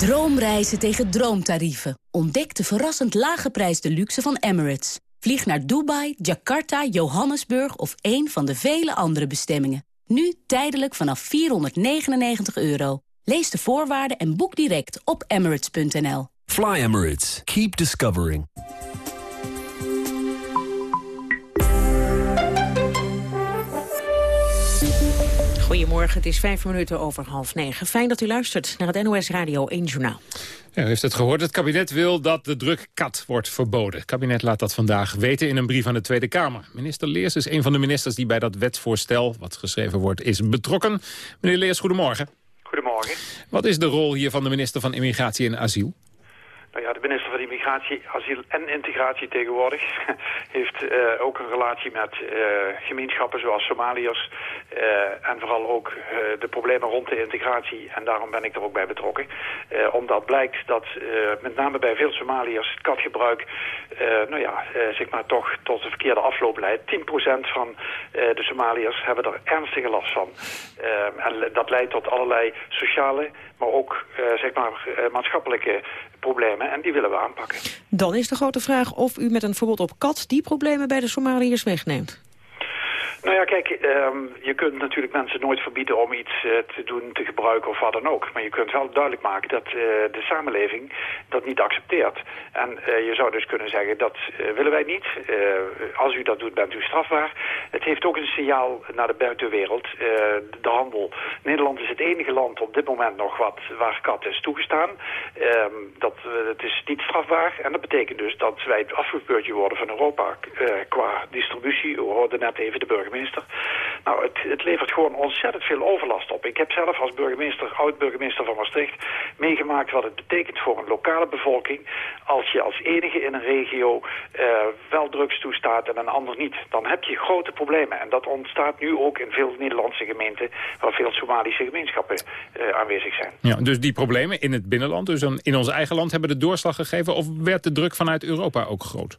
Droomreizen tegen droomtarieven. Ontdek de verrassend laaggeprijsde luxe van Emirates. Vlieg naar Dubai, Jakarta, Johannesburg of een van de vele andere bestemmingen. Nu tijdelijk vanaf 499 euro. Lees de voorwaarden en boek direct op emirates.nl. Fly Emirates. Keep discovering. Goedemorgen, het is vijf minuten over half negen. Fijn dat u luistert naar het NOS Radio 1 Journaal. Ja, u heeft het gehoord. Het kabinet wil dat de drukkat wordt verboden. Het kabinet laat dat vandaag weten in een brief aan de Tweede Kamer. Minister Leers is een van de ministers die bij dat wetsvoorstel... wat geschreven wordt, is betrokken. Meneer Leers, goedemorgen. Goedemorgen. Wat is de rol hier van de minister van Immigratie en Asiel? Nou ja, de minister van Immigratie, Asiel en Integratie tegenwoordig heeft uh, ook een relatie met uh, gemeenschappen zoals Somaliërs uh, en vooral ook de problemen rond de integratie. En daarom ben ik er ook bij betrokken. omdat blijkt dat met name bij veel Somaliërs het katgebruik nou ja, zeg maar toch tot de verkeerde afloop leidt. 10% van de Somaliërs hebben er ernstige last van. en dat leidt tot allerlei sociale, maar ook zeg maar maatschappelijke problemen en die willen we aanpakken. Dan is de grote vraag of u met een verbod op kat die problemen bij de Somaliërs wegneemt. Nou ja, kijk, um, je kunt natuurlijk mensen nooit verbieden om iets uh, te doen, te gebruiken of wat dan ook. Maar je kunt wel duidelijk maken dat uh, de samenleving dat niet accepteert. En uh, je zou dus kunnen zeggen, dat willen wij niet. als u dat doet, bent u strafbaar. Het heeft ook een signaal naar de buitenwereld, de handel. Nederland is het enige land op dit moment nog wat waar kat is toegestaan. Um, dat, het is niet strafbaar en dat betekent dus dat wij het afgekeurtje worden van Europa qua distributie. We hoorden net even de burgemeester. Nou, het, het, levert gewoon ontzettend veel overlast op. Ik heb zelf als burgemeester, oud-burgemeester van Maastricht... meegemaakt wat het betekent voor een lokale bevolking... als je als enige in een regio uh, wel drugs toestaat en een ander niet. Dan heb je grote problemen. En dat ontstaat nu ook in veel Nederlandse gemeenten... waar veel Somalische gemeenschappen uh, aanwezig zijn. Ja, dus die problemen in het binnenland, dus in ons eigen land... hebben de doorslag gegeven of werd de druk vanuit Europa ook groot?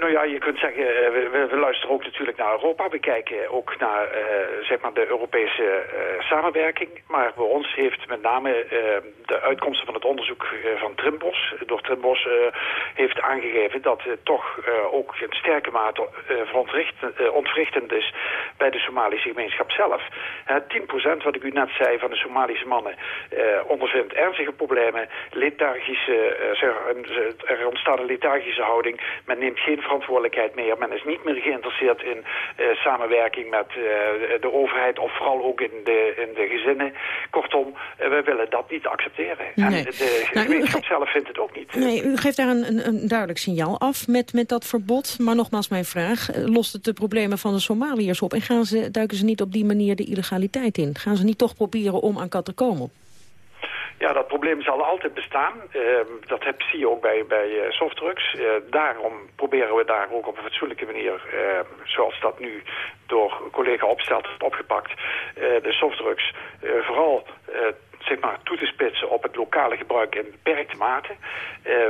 Nou ja, je kunt zeggen, eh, we, luisteren ook natuurlijk naar Europa. We kijken ook naar uh, zeg maar de Europese uh, samenwerking. Maar bij ons heeft met name de uitkomsten van het onderzoek van Trimbos... door Trimbos heeft aangegeven dat het toch ook in sterke mate ontwrichtend is... bij de Somalische gemeenschap zelf. 10% wat ik u net zei van de Somalische mannen ondervindt ernstige problemen. Lethargische, er ontstaat een lethargische houding. Men neemt geen verantwoordelijkheid meer. Men is niet meer geïnteresseerd in uh, samenwerking met uh, de overheid of vooral ook in de, in de gezinnen. Kortom, uh, we willen dat niet accepteren. Nee. En de nou, gemeenschap zelf vindt het ook niet. Nee, u geeft daar een, een, een, duidelijk signaal af met, met dat verbod. Maar nogmaals mijn vraag, lost het de problemen van de Somaliërs op? En gaan ze, duiken ze niet op die manier de illegaliteit in? Gaan ze niet toch proberen om aan kat te komen? Ja, dat probleem zal altijd bestaan. Uh, dat heb, zie je ook bij, bij uh, softdrugs. Uh, daarom proberen we daar ook op een fatsoenlijke manier, ehm, zoals dat nu door collega Opstelt opgepakt, eh, de softdrugs vooral zeg maar, toe te spitsen op het lokale gebruik in beperkte mate.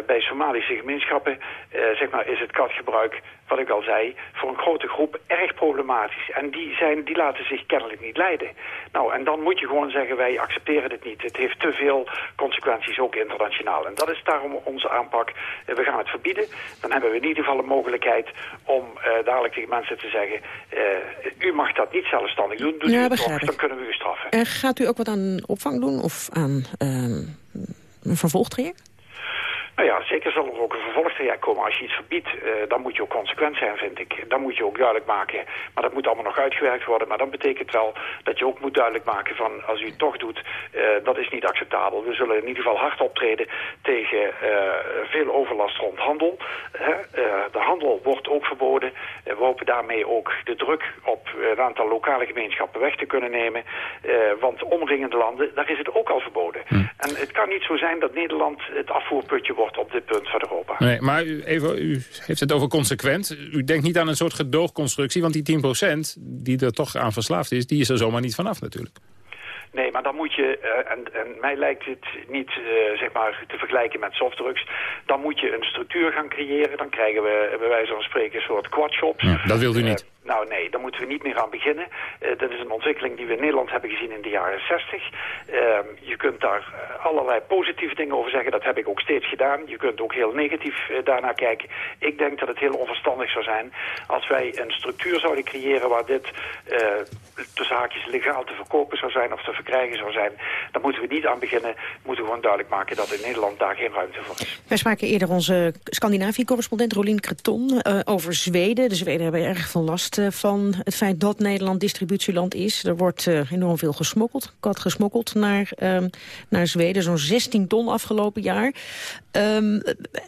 Bij Somalische gemeenschappen zeg maar, is het katgebruik, wat ik al zei, voor een grote groep erg problematisch. En die, zijn, die laten zich kennelijk niet leiden. Nou, en dan moet je gewoon zeggen, wij accepteren het niet. Het heeft te veel consequenties, ook internationaal. En dat is daarom onze aanpak. Uh, we gaan het verbieden. Dan hebben we in ieder geval een mogelijkheid om dadelijk tegen mensen te zeggen... u mag dat niet zelfstandig doen, doet ja, u het toch, dan kunnen we u straffen. En gaat u ook wat aan opvang doen? of aan uh, een vervolgtraject? Nou ja, zeker zal er ook een vervolgtraject komen. Als je iets verbiedt, uh, dan moet je ook consequent zijn, vind ik. Dan moet je ook duidelijk maken, maar dat moet allemaal nog uitgewerkt worden. Maar dat betekent wel dat je ook moet duidelijk maken van, als u het toch doet, uh, dat is niet acceptabel. We zullen in ieder geval hard optreden tegen uh, veel overlast rond handel. de handel wordt ook verboden. we hopen daarmee ook de druk op een aantal lokale gemeenschappen weg te kunnen nemen. want omringende landen, daar is het ook al verboden. Hm. En het kan niet zo zijn dat Nederland het afvoerputje wordt wordt op dit punt van Europa. Nee, maar u, even, u heeft het over consequent. U denkt niet aan een soort gedoogconstructie, want die 10% die er toch aan verslaafd is, die is er zomaar niet vanaf natuurlijk. Nee, maar dan moet je, uh, en, en mij lijkt het niet uh, zeg maar te vergelijken met softdrugs, dan moet je een structuur gaan creëren. Dan krijgen we bij wijze van spreken een soort quadshops. Ja, dat wilt u niet. Nou nee, daar moeten we niet meer aan beginnen. Uh, dat is een ontwikkeling die we in Nederland hebben gezien in de jaren 60. Uh, je kunt daar allerlei positieve dingen over zeggen. Dat heb ik ook steeds gedaan. Je kunt ook heel negatief uh, daarnaar kijken. Ik denk dat het heel onverstandig zou zijn als wij een structuur zouden creëren waar dit tussen haakjes legaal te verkopen zou zijn of te verkrijgen zou zijn. Daar moeten we niet aan beginnen. We moeten gewoon duidelijk maken dat in Nederland daar geen ruimte voor is. Wij spraken eerder onze Scandinavië-correspondent Rolien Kreton over Zweden. De Zweden hebben erg veel last van het feit dat Nederland distributieland is. Er wordt uh, enorm veel gesmokkeld, kat gesmokkeld naar, um, naar Zweden. Zo'n 16 ton afgelopen jaar. Um,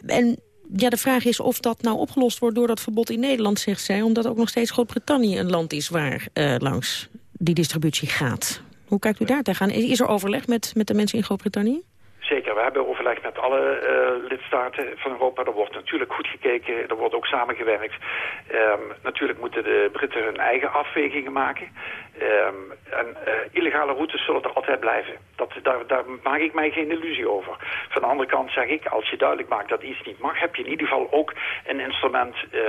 en ja, de vraag is of dat nou opgelost wordt door dat verbod in Nederland, zegt zij. Omdat ook nog steeds Groot-Brittannië een land is waar uh, langs die distributie gaat. Hoe kijkt u daar tegenaan? Is er overleg met, met de mensen in Groot-Brittannië? Zeker, we hebben alle uh, lidstaten van Europa. Er wordt natuurlijk goed gekeken, er wordt ook samengewerkt. Um, natuurlijk moeten de Britten hun eigen afwegingen maken. Um, en uh, illegale routes zullen er altijd blijven. Dat, daar, daar maak ik mij geen illusie over. Van de andere kant zeg ik, als je duidelijk maakt dat iets niet mag... heb je in ieder geval ook een instrument uh,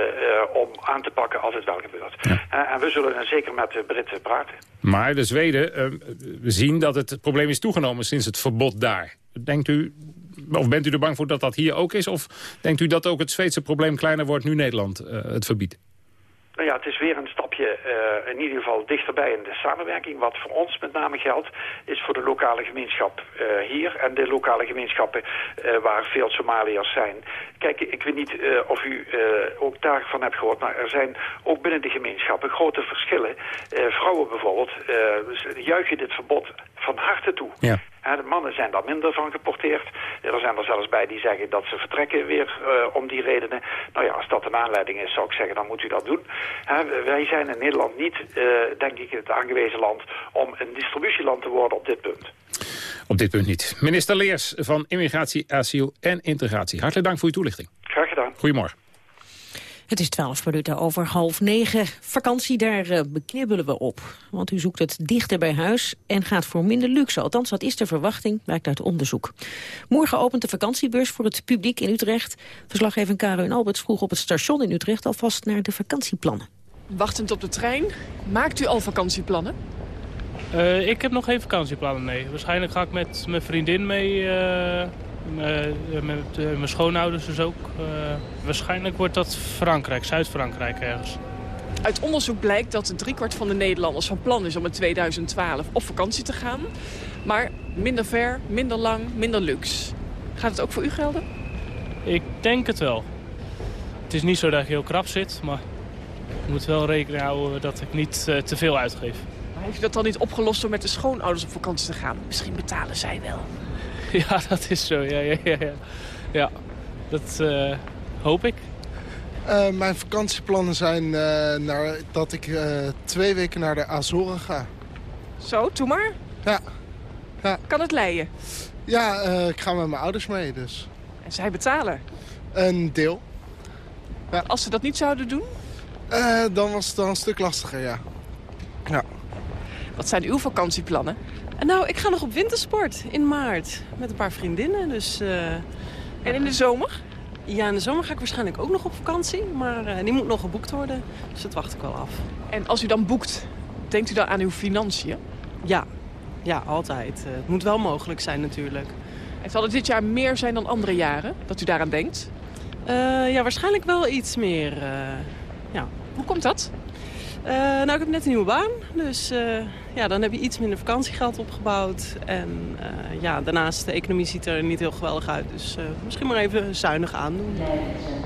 om aan te pakken als het wel gebeurt. Ja. en we zullen zeker met de Britten praten. Maar de Zweden zien dat het probleem is toegenomen sinds het verbod daar. Denkt u, of bent u er bang voor dat dat hier ook is? Of denkt u dat ook het Zweedse probleem kleiner wordt nu Nederland uh, het verbiedt? Nou ja, het is weer een stapje uh, in ieder geval dichterbij in de samenwerking. Wat voor ons met name geldt, is voor de lokale gemeenschap uh, hier en de lokale gemeenschappen waar veel Somaliërs zijn. Kijk, ik weet niet of u ook daarvan hebt gehoord, maar er zijn ook binnen de gemeenschappen grote verschillen. vrouwen bijvoorbeeld juichen dit verbod van harte toe. Ja. De mannen zijn daar minder van geporteerd. Er zijn er zelfs bij die zeggen dat ze vertrekken weer uh, om die redenen. Nou ja, als dat een aanleiding is, zou ik zeggen, dan moet u dat doen. He, wij zijn in Nederland niet, uh, denk ik, het aangewezen land om een distributieland te worden op dit punt. Op dit punt niet. Minister Leers van Immigratie, Asiel en Integratie. Hartelijk dank voor uw toelichting. Graag gedaan. Goedemorgen. Het is twaalf minuten over half negen. Vakantie, daar uh, beknibbelen we op. Want u zoekt het dichter bij huis en gaat voor minder luxe. Althans, dat is de verwachting, blijkt uit onderzoek. Morgen opent de vakantiebeurs voor het publiek in Utrecht. Verslaggever Karin Alberts vroeg op het station in Utrecht alvast naar de vakantieplannen. Wachtend op de trein, maakt u al vakantieplannen? Uh, ik heb nog geen vakantieplannen, nee. Waarschijnlijk ga ik met mijn vriendin mee... Uh... Uh, met uh, mijn schoonouders dus ook. Uh, waarschijnlijk wordt dat Frankrijk, Zuid-Frankrijk ergens. Uit onderzoek blijkt dat driekwart van de Nederlanders van plan is om in 2012 op vakantie te gaan. Maar minder ver, minder lang, minder luxe. Gaat het ook voor u gelden? Ik denk het wel. Het is niet zo dat ik heel krap zit, maar ik moet wel rekening houden dat ik niet te veel uitgeef. Maar heeft u dat dan niet opgelost door met de schoonouders op vakantie te gaan? Misschien betalen zij wel. Ja, dat is zo. Ja, ja, ja, ja. ja dat uh, hoop ik. Uh, mijn vakantieplannen zijn uh, naar, dat ik twee weken naar de Azoren ga. Zo, doe maar. Ja. ja. Kan het leiden? Ja, ik ga met mijn ouders mee dus. En zij betalen? Een deel. Ja. Als ze dat niet zouden doen? dan was het dan een stuk lastiger, ja. ja. Wat zijn uw vakantieplannen? Nou, ik ga nog op wintersport in maart. Met een paar vriendinnen. Dus, uh, en in de zomer? Ja, in de zomer ga ik waarschijnlijk ook nog op vakantie. Maar uh, die moet nog geboekt worden. Dus dat wacht ik wel af. En als u dan boekt, denkt u dan aan uw financiën? Ja, ja altijd. Uh, het moet wel mogelijk zijn natuurlijk. En zal het dit jaar meer zijn dan andere jaren, dat u daaraan denkt? ja, waarschijnlijk wel iets meer. ja. Hoe komt dat? Nou, ik heb net een nieuwe baan. Dus ja, dan heb je iets minder vakantiegeld opgebouwd. En uh, ja, daarnaast, de economie ziet er niet heel geweldig uit. Dus misschien maar even zuinig aandoen.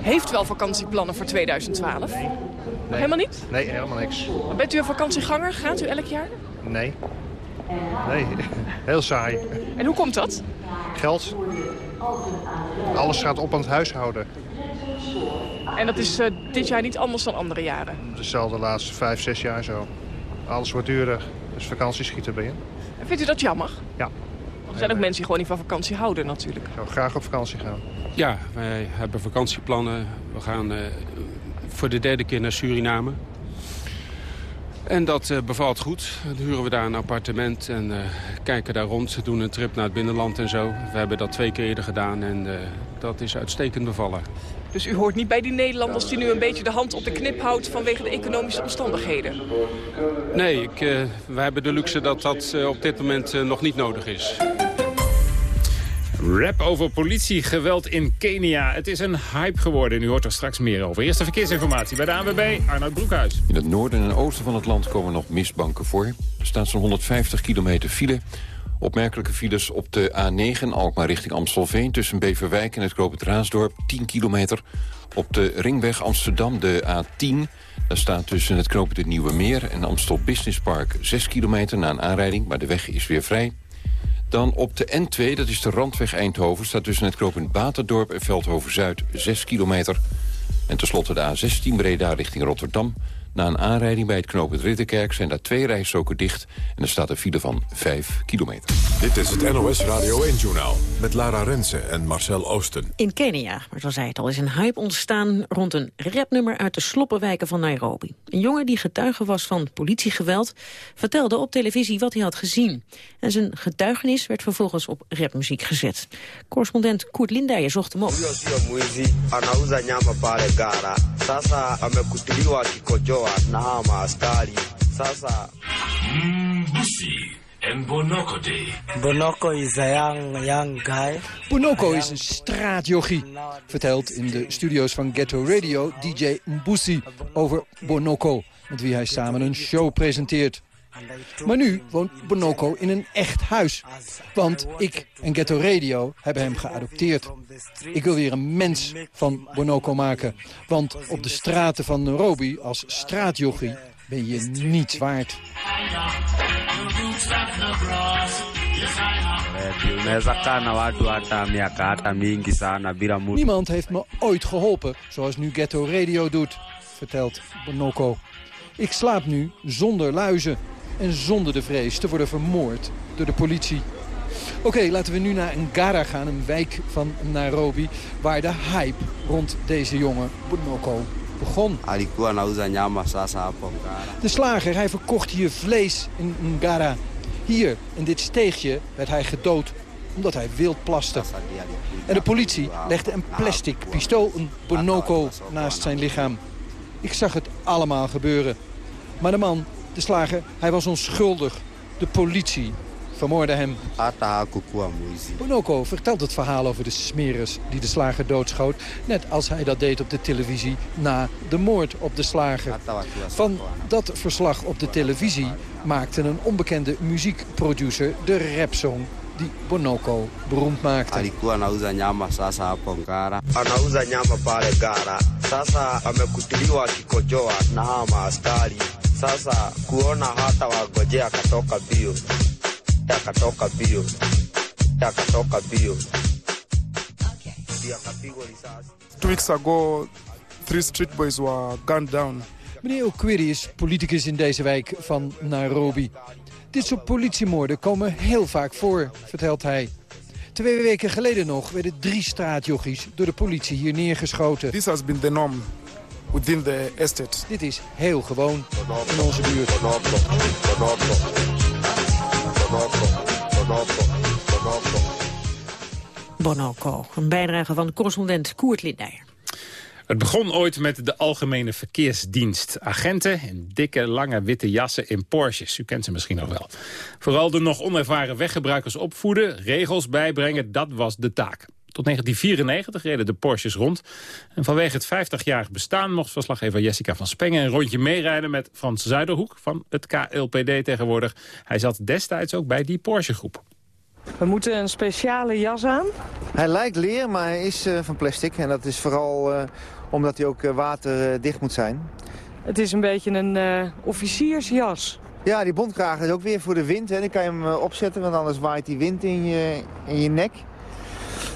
Heeft u wel vakantieplannen voor 2012? Nee. nee. Helemaal niet? Nee, helemaal niks. Bent u een vakantieganger? Gaat u elk jaar? Nee. Nee, heel saai. En hoe komt dat? Geld. Alles gaat op aan het huishouden. En dat is uh, dit jaar niet anders dan andere jaren? Hetzelfde de laatste vijf, zes jaar zo. Alles wordt duurder, dus vakantie schiet erbij in. En vindt u dat jammer? Ja. Er zijn ook mensen die gewoon niet van vakantie houden natuurlijk. Ik zou graag op vakantie gaan. Ja, wij hebben vakantieplannen. We gaan uh, voor de derde keer naar Suriname. En dat uh, bevalt goed. Dan huren we daar een appartement en uh, kijken daar rond. Doen een trip naar het binnenland en zo. We hebben dat twee keer eerder gedaan en dat is uitstekend bevallen. Dus u hoort niet bij die Nederlanders die nu een beetje de hand op de knip houdt vanwege de economische omstandigheden? Nee, ik, uh, we hebben de luxe dat dat uh, op dit moment uh, nog niet nodig is. Rap over politiegeweld in Kenia. Het is een hype geworden. U hoort er straks meer over. Eerste verkeersinformatie bij de ANWB, Arnoud Broekhuis. In het noorden en oosten van het land komen nog mistbanken voor. Er staat zo'n 150 kilometer file. Opmerkelijke files op de A9 Alkmaar richting Amstelveen... tussen Beverwijk en het Knoopend Raasdorp, 10 kilometer. Op de ringweg Amsterdam, de A10... Daar staat tussen het het Nieuwe Meer en Amstel Business Park 6 kilometer na een aanrijding, maar de weg is weer vrij. Dan op de N2, dat is de randweg Eindhoven... staat tussen het knooppunt Baterdorp en Veldhoven-Zuid 6 kilometer. En tenslotte de A16 Breda richting Rotterdam. Na een aanrijding bij het knooppunt Ridderkerk zijn daar twee rijstroken dicht... en er staat een file van 5 kilometer. Dit is het NOS Radio 1-journaal met Lara Rensen en Marcel Oosten. In Kenia, maar zoals zei het al, is een hype ontstaan rond een rapnummer uit de sloppenwijken van Nairobi. Een jongen die getuige was van politiegeweld vertelde op televisie wat hij had gezien. En zijn getuigenis werd vervolgens op rapmuziek gezet. Correspondent Koert Lindijen zocht hem op. Mbusi en Bonoko Day. Bonoko is a young, young guy. Bonoko is een straatjochie. Vertelt in de studio's van Ghetto Radio DJ Mbusi over Bonoko. Met wie hij samen een show presenteert. Maar nu woont Bonoko in een echt huis. Want ik en Ghetto Radio hebben hem geadopteerd. Ik wil weer een mens van Bonoko maken. Want op de straten van Nairobi als straatjochie ben je niets waard. Niemand heeft me ooit geholpen, zoals nu Ghetto Radio doet, vertelt Bonoko. Ik slaap nu zonder luizen en zonder de vrees te worden vermoord door de politie. Oké, laten we nu naar Ngara gaan, een wijk van Nairobi... waar de hype rond deze jongen, Bonoko, begon. De slager, hij verkocht hier vlees in Ngara. Hier, in dit steegje, werd hij gedood omdat hij wild plaste. En de politie legde een plastic pistool, een bonoko, naast zijn lichaam. Ik zag het allemaal gebeuren. Maar de man, de slager, hij was onschuldig. De politie vermoorde hem. Bonoko vertelt het verhaal over de smeres die de slager doodschoot. Net als hij dat deed op de televisie na de moord op de slager. Van dat verslag op de televisie maakte een onbekende muziekproducer de rapsong die Bonoko beroemd maakte. Sasa kuona hata wagojea akatoka bio akatoka bio akatoka bio Two weeks ago, three street boys were gunned down. Meneer Okwiri is politicus in deze wijk van Nairobi. Dit soort politiemoorden komen heel vaak voor, vertelt hij. Twee weken geleden nog werden drie straatjochies door de politie hier neergeschoten. This has been the norm within the estate. Dit is heel gewoon in onze buurt. Bonoko, een bijdrage van correspondent Koert Lindijer. Het begon ooit met de Algemene Verkeersdienst. Agenten in dikke, lange, witte jassen in Porsches. U kent ze misschien nog wel. Vooral de nog onervaren weggebruikers opvoeden, regels bijbrengen, dat was de taak. Tot 1994 reden de Porsches rond. En vanwege het 50-jarig bestaan mocht verslaggever Jessica van Spengen... een rondje meerijden met Frans Zuiderhoek van het KLPD tegenwoordig. Hij zat destijds ook bij die Porsche-groep. We moeten een speciale jas aan. Hij lijkt leer, maar hij is uh, van plastic. En dat is vooral uh, omdat hij ook uh, waterdicht moet zijn. Het is een beetje een officiersjas. Ja, die bondkraag is ook weer voor de wind. Hè. Dan kan je hem opzetten, want anders waait die wind in je, in je nek.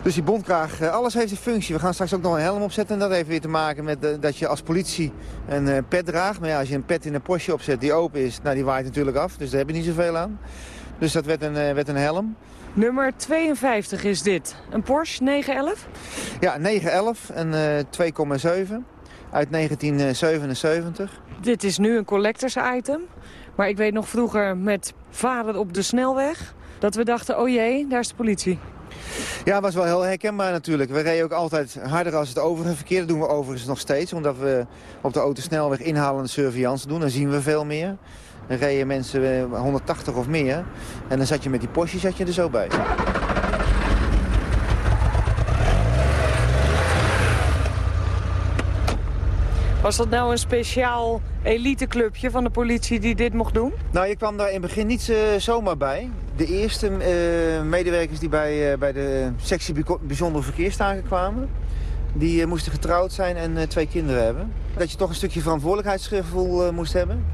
Dus die bondkraag, alles heeft een functie. We gaan straks ook nog een helm opzetten. En dat heeft weer te maken met dat je als politie een pet draagt. Maar ja, als je een pet in een Porsche opzet die open is, nou die waait natuurlijk af. Dus daar heb je niet zoveel aan. Dus dat werd een, werd een helm. Nummer 52 is dit. Een Porsche 911? Ja, 911 en 2,7 uit 1977. Dit is nu een collectors item. Maar ik weet nog vroeger met varen op de snelweg... dat we dachten, oh jee, daar is de politie. Ja, was wel heel herkenbaar natuurlijk. We reden ook altijd harder als het overige verkeer. Dat doen we overigens nog steeds. Omdat we op de autosnelweg inhalende surveillance doen. Dan zien we veel meer. Dan reden mensen 180 of meer. En dan zat je met die Porsche zat je er zo bij. Was dat nou een speciaal eliteclubje van de politie die dit mocht doen? Nou, je kwam daar in het begin niet uh, zomaar bij. De eerste uh, medewerkers die bij, uh, bij de sectie bijzondere verkeerstaken kwamen... die moesten getrouwd zijn en twee kinderen hebben. Dat je toch een stukje verantwoordelijkheidsgevoel moest hebben.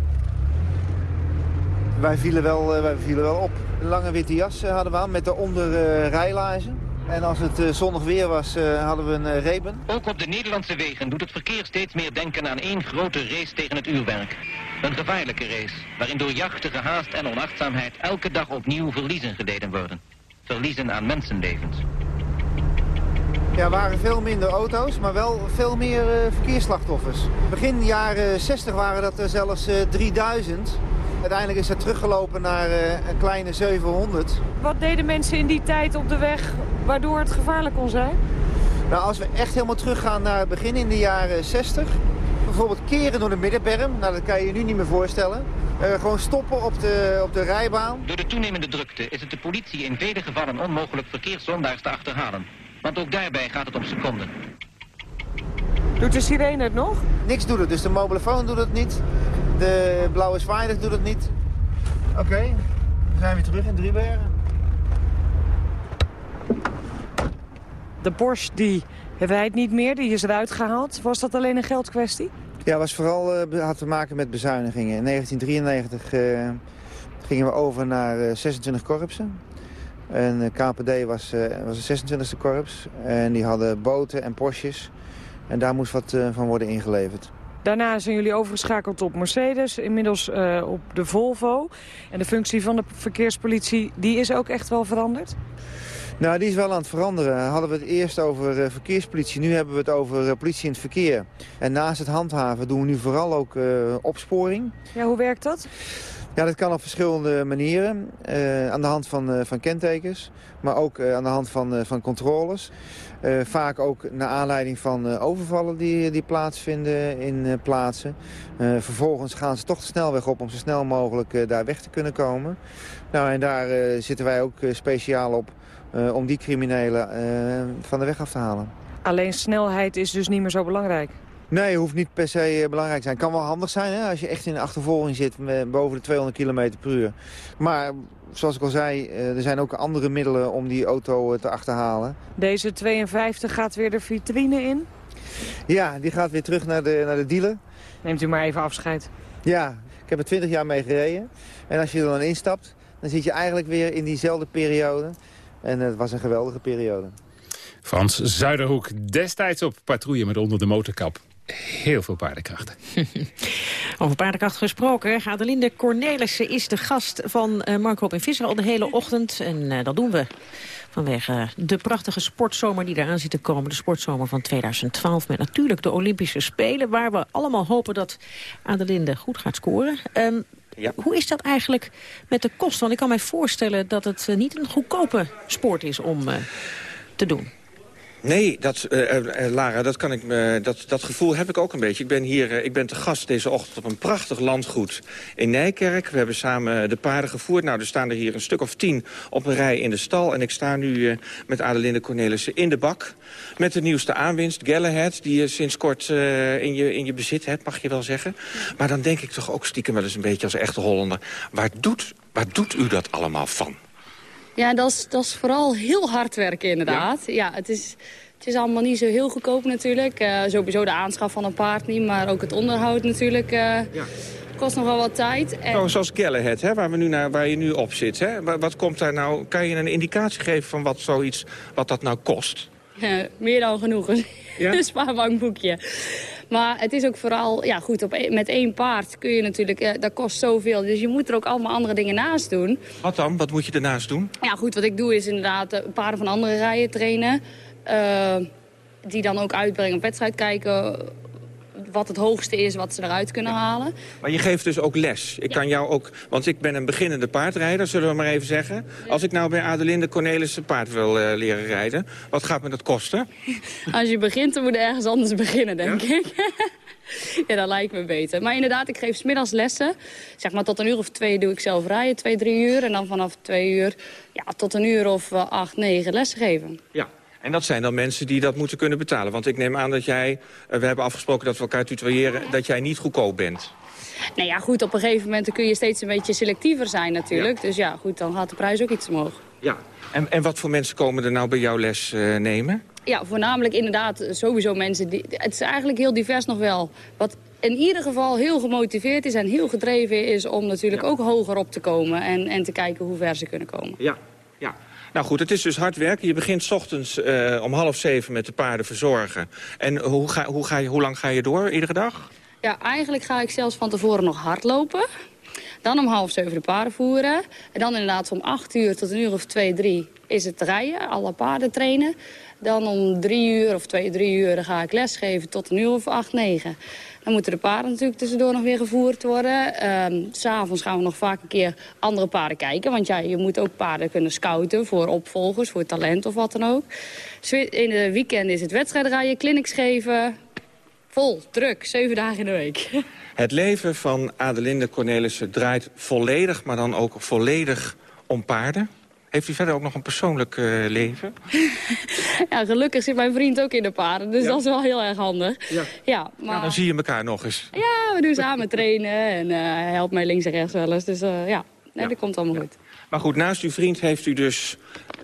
Wij vielen wel, wij vielen wel op. Een lange witte jas hadden we aan met daaronder rijlaarzen. En als het uh, zonnig weer was, uh, hadden we een uh, reben. Ook op de Nederlandse wegen doet het verkeer steeds meer denken aan één grote race tegen het uurwerk. Een gevaarlijke race, waarin door jachten, gehaast en onachtzaamheid elke dag opnieuw verliezen geleden worden. Verliezen aan mensenlevens. Ja, er waren veel minder auto's, maar wel veel meer verkeersslachtoffers. Begin jaren 60 waren dat er zelfs 3000. Uiteindelijk is het teruggelopen naar een kleine 700. Wat deden mensen in die tijd op de weg waardoor het gevaarlijk kon zijn? Nou, als we echt helemaal teruggaan naar het begin in de jaren 60... bijvoorbeeld keren door de middenberm, nou, dat kan je je nu niet meer voorstellen... Uh, gewoon stoppen op de, op de rijbaan. Door de toenemende drukte is het de politie in vele gevallen onmogelijk verkeerszondaars te achterhalen. Want ook daarbij gaat het om seconden. Doet de sirene het nog? Niks doet het, dus de mobielefoon doet het niet. De blauwe zwaailicht doet het niet. Oké, okay. we zijn weer terug in Driebergen. De Porsche die rijdt niet meer, die is eruit gehaald. Was dat alleen een geldkwestie? Ja, was vooral uh, had te maken met bezuinigingen. In 1993 uh, gingen we over naar uh, 26 korpsen. En KPD was, was de 26e korps. En die hadden boten en Porsches. En daar moest wat van worden ingeleverd. Daarna zijn jullie overgeschakeld op Mercedes, inmiddels op de Volvo. En de functie van de verkeerspolitie, die is ook echt wel veranderd? Nou, die is wel aan het veranderen. Hadden we het eerst over uh, verkeerspolitie, nu hebben we het over uh, politie in het verkeer. En naast het handhaven doen we nu vooral ook opsporing. Ja, hoe werkt dat? Ja, dat kan op verschillende manieren. aan de hand van, van kentekens, maar ook aan de hand van, van controles. Vaak ook naar aanleiding van overvallen die, die plaatsvinden in plaatsen. vervolgens gaan ze toch de snelweg op om zo snel mogelijk daar weg te kunnen komen. Nou, en daar zitten wij ook speciaal op om die criminelen van de weg af te halen. Alleen snelheid is dus niet meer zo belangrijk? Nee, hoeft niet per se uh, belangrijk te zijn. kan wel handig zijn hè, als je echt in de achtervolging zit met boven de 200 km per uur. Maar zoals ik al zei, er zijn ook andere middelen om die auto te achterhalen. Deze 52 gaat weer de vitrine in? Ja, die gaat weer terug naar de, naar de dealer. Neemt u maar even afscheid. Ja, ik heb er 20 jaar mee gereden. En als je er dan instapt, dan zit je eigenlijk weer in diezelfde periode. En het was een geweldige periode. Frans Zuiderhoek, destijds op patrouille met onder de motorkap. Heel veel paardenkrachten. Over paardenkracht gesproken. Adelinde Cornelissen is de gast van uh, Mark Robin Visser al de hele ochtend. En uh, dat doen we vanwege de prachtige sportzomer die eraan zit te komen. De sportzomer van 2012 met natuurlijk de Olympische Spelen... waar we allemaal hopen dat Adelinde goed gaat scoren. Um, ja. Hoe is dat eigenlijk met de kosten? Want ik kan mij voorstellen dat het niet een goedkope sport is om uh, te doen. Nee, dat, uh, uh, Lara, dat, kan ik, dat, dat gevoel heb ik ook een beetje. Ik ben hier ik ben te gast deze ochtend op een prachtig landgoed in Nijkerk. We hebben samen de paarden gevoerd. Nou, er staan er hier een stuk of tien op een rij in de stal. En ik sta nu met Adelinde Cornelissen in de bak. Met de nieuwste aanwinst, Galahad, die je sinds kort in, je, in je bezit hebt, mag je wel zeggen. Maar dan denk ik toch ook stiekem wel eens een beetje als echte Hollander. Waar doet, waar doet u dat allemaal van? Ja, dat is, dat is vooral heel hard werken inderdaad. Ja, het, is, het is allemaal niet zo heel goedkoop natuurlijk. Uh, sowieso de aanschaf van een paard niet, maar ook het onderhoud natuurlijk... Uh, ja. kost nog wel wat tijd. En... Nou, zoals Galahad, hè, waar, we nu naar, waar je nu op zit. Hè? Wat, wat komt daar nou, kan je een indicatie geven van wat, zoiets, wat dat nou kost? Meer dan genoeg. Ja? een spaarbankboekje. Maar het is ook vooral, ja goed, op, e- met één paard kun je natuurlijk, eh, dat kost zoveel. Dus je moet er ook allemaal andere dingen naast doen. Wat dan? Wat moet je ernaast doen? Ja goed, wat ik doe is inderdaad eh, paarden van andere rijen trainen. Eh, die dan ook uitbrengen op wedstrijd kijken wat het hoogste is wat ze eruit kunnen halen. Maar je geeft dus ook les. Ik kan jou ook, want ik ben een beginnende paardrijder, zullen we maar even zeggen. Als ik nou bij Adelinde Cornelissen paard wil eh, leren rijden, wat gaat me dat kosten? Als je begint, dan moet je ergens anders beginnen, denk ik. ja, dat lijkt me beter. Maar inderdaad, ik geef smiddags lessen. Zeg maar tot een uur of twee doe ik zelf rijden, twee, drie uur. En dan vanaf twee uur ja, tot een uur of eh, acht, negen lessen geven. Ja. En dat zijn dan mensen die dat moeten kunnen betalen. Want ik neem aan dat jij, eh, we hebben afgesproken dat we elkaar tutoyeren... dat jij niet goedkoop bent. Nou ja, goed, op een gegeven moment kun je steeds een beetje selectiever zijn natuurlijk. Dus ja, goed, dan gaat de prijs ook iets omhoog. Ja. En, en wat voor mensen komen er nou bij jou les eh, nemen? Ja, voornamelijk inderdaad sowieso mensen die... Het is eigenlijk heel divers nog wel. Wat in ieder geval heel gemotiveerd is en heel gedreven is... om natuurlijk ook hoger op te komen en, en te kijken hoe ver ze kunnen komen. Ja, ja. Nou goed, het is dus hard werken. Je begint 's ochtends eh, om half zeven met de paarden verzorgen. En hoe, ga, hoe, ga je, hoe lang ga je door, iedere dag? Ja, eigenlijk ga ik zelfs van tevoren nog hardlopen. Dan om half zeven de paarden voeren. En dan inderdaad van acht uur tot een uur of twee, drie is het rijden. Alle paarden trainen. Dan om drie uur of twee, drie uur ga ik lesgeven tot een uur of acht, negen. Dan moeten de paarden natuurlijk tussendoor nog weer gevoerd worden. Ehm, S'avonds gaan we nog vaak een keer andere paarden kijken. Want ja, je moet ook paarden kunnen scouten voor opvolgers, voor talent of wat dan ook. In de weekend is het wedstrijdrijden, clinics geven. Vol, druk, zeven dagen in de week. Het leven van Adelinde Cornelissen draait volledig, maar dan ook volledig om paarden. Heeft u verder ook nog een persoonlijk uh, leven? ja, gelukkig zit mijn vriend ook in de paarden, dus ja. dat is wel heel erg handig. Ja, ja maar... Nou, dan zie je elkaar nog eens. Ja, we doen samen trainen en uh, hij helpt mij links en rechts wel eens. Dus uh, ja, nee, dat komt allemaal goed. Maar goed, naast uw vriend heeft u dus...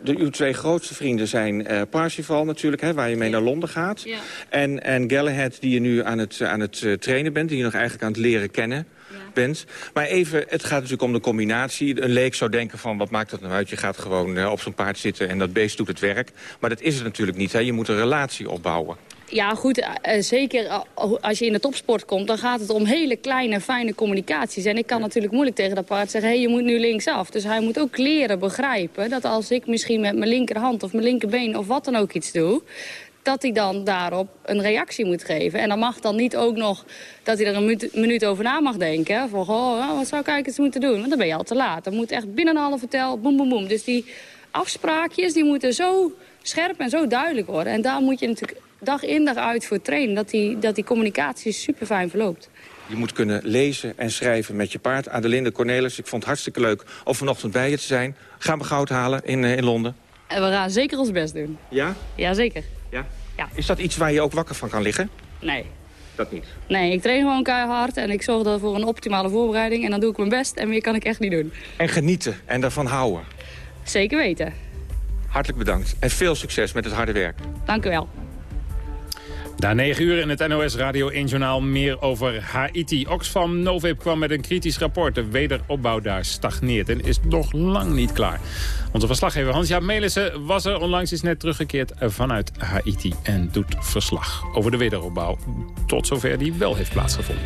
De, uw twee grootste vrienden zijn uh, Parsifal natuurlijk, hè, waar je mee naar Londen gaat. En, en Galahad, die je nu aan het, aan het trainen bent, die je nog eigenlijk aan het leren kennen. Bent. Maar even, het gaat natuurlijk om de combinatie. Een leek zou denken van, wat maakt dat nou uit? Je gaat gewoon uh, op zo'n paard zitten en dat beest doet het werk. Maar dat is het natuurlijk niet. Hè. Je moet een relatie opbouwen. Ja, goed, uh, zeker als je in de topsport komt... dan gaat het om hele kleine, fijne communicaties. En ik kan natuurlijk moeilijk tegen dat paard zeggen... hé, hey, je moet nu linksaf. Dus hij moet ook leren begrijpen dat als ik misschien met mijn linkerhand... of mijn linkerbeen of wat dan ook iets doe dat hij dan daarop een reactie moet geven. En dan mag dan niet ook nog dat hij er een minuut, minuut over na mag denken. Van, oh, wat zou ik eigenlijk eens moeten doen? Want dan ben je al te laat. Dan moet echt binnen een halve tel, boem, boem, boem. Dus die afspraakjes die moeten zo scherp en zo duidelijk worden. En daar moet je natuurlijk dag in dag uit voor trainen. Dat die, dat die communicatie super fijn verloopt. Je moet kunnen lezen en schrijven met je paard. Adelinde Cornelis, ik vond het hartstikke leuk om vanochtend bij je te zijn. Gaan we goud halen in, uh, in Londen? En we gaan zeker ons best doen. Ja? Ja, zeker. Ja? ja? Is dat iets waar je ook wakker van kan liggen? Nee. Dat niet? Nee, ik train gewoon keihard en ik zorg ervoor een optimale voorbereiding. En dan doe ik mijn best en meer kan ik echt niet doen. En genieten en daarvan houden? Zeker weten. Hartelijk bedankt en veel succes met het harde werk. Dank u wel. Na negen uur in het NOS Radio 1 Journaal meer over Haiti. Oxfam Novib kwam met een kritisch rapport. De wederopbouw daar stagneert en is nog lang niet klaar. Onze verslaggever Hans-Jaap Melissen was er onlangs is net teruggekeerd vanuit Haiti... en doet verslag over de wederopbouw tot zover die wel heeft plaatsgevonden.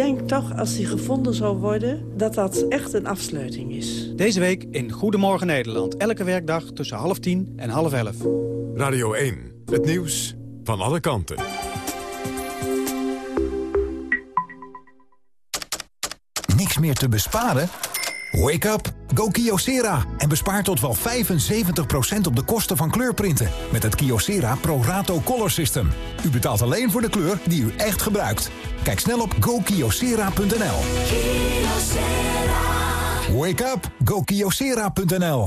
Ik denk toch, als die gevonden zou worden, dat dat echt een afsluiting is. Deze week in Goedemorgen Nederland. Elke werkdag tussen half tien en half elf. Radio 1, het nieuws van alle kanten. Niks meer te besparen? Wake up, go Kyocera en bespaar tot wel 75% op de kosten van kleurprinten met het Kyocera Pro Rato Color System. U betaalt alleen voor de kleur die u echt gebruikt. Kijk snel op gokyocera.nl. Wake up, gokyocera.nl.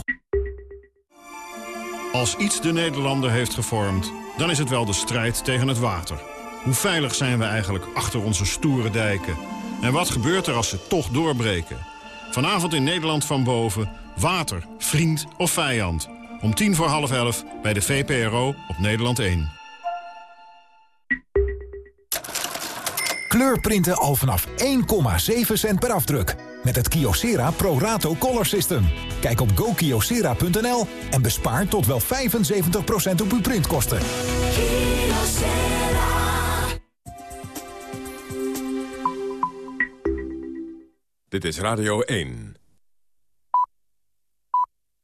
Als iets de Nederlander heeft gevormd, dan is het wel de strijd tegen het water. Hoe veilig zijn we eigenlijk achter onze stoere dijken? En wat gebeurt er als ze toch doorbreken? Vanavond in Nederland van boven, water, vriend of vijand. Om tien voor half elf bij de VPRO op Nederland 1. Kleurprinten al vanaf 1,7 cent per afdruk. Met het Kyocera Pro Rato Color System. Kijk op gokyocera.nl en bespaar tot wel 75% op uw printkosten. Dit is Radio 1.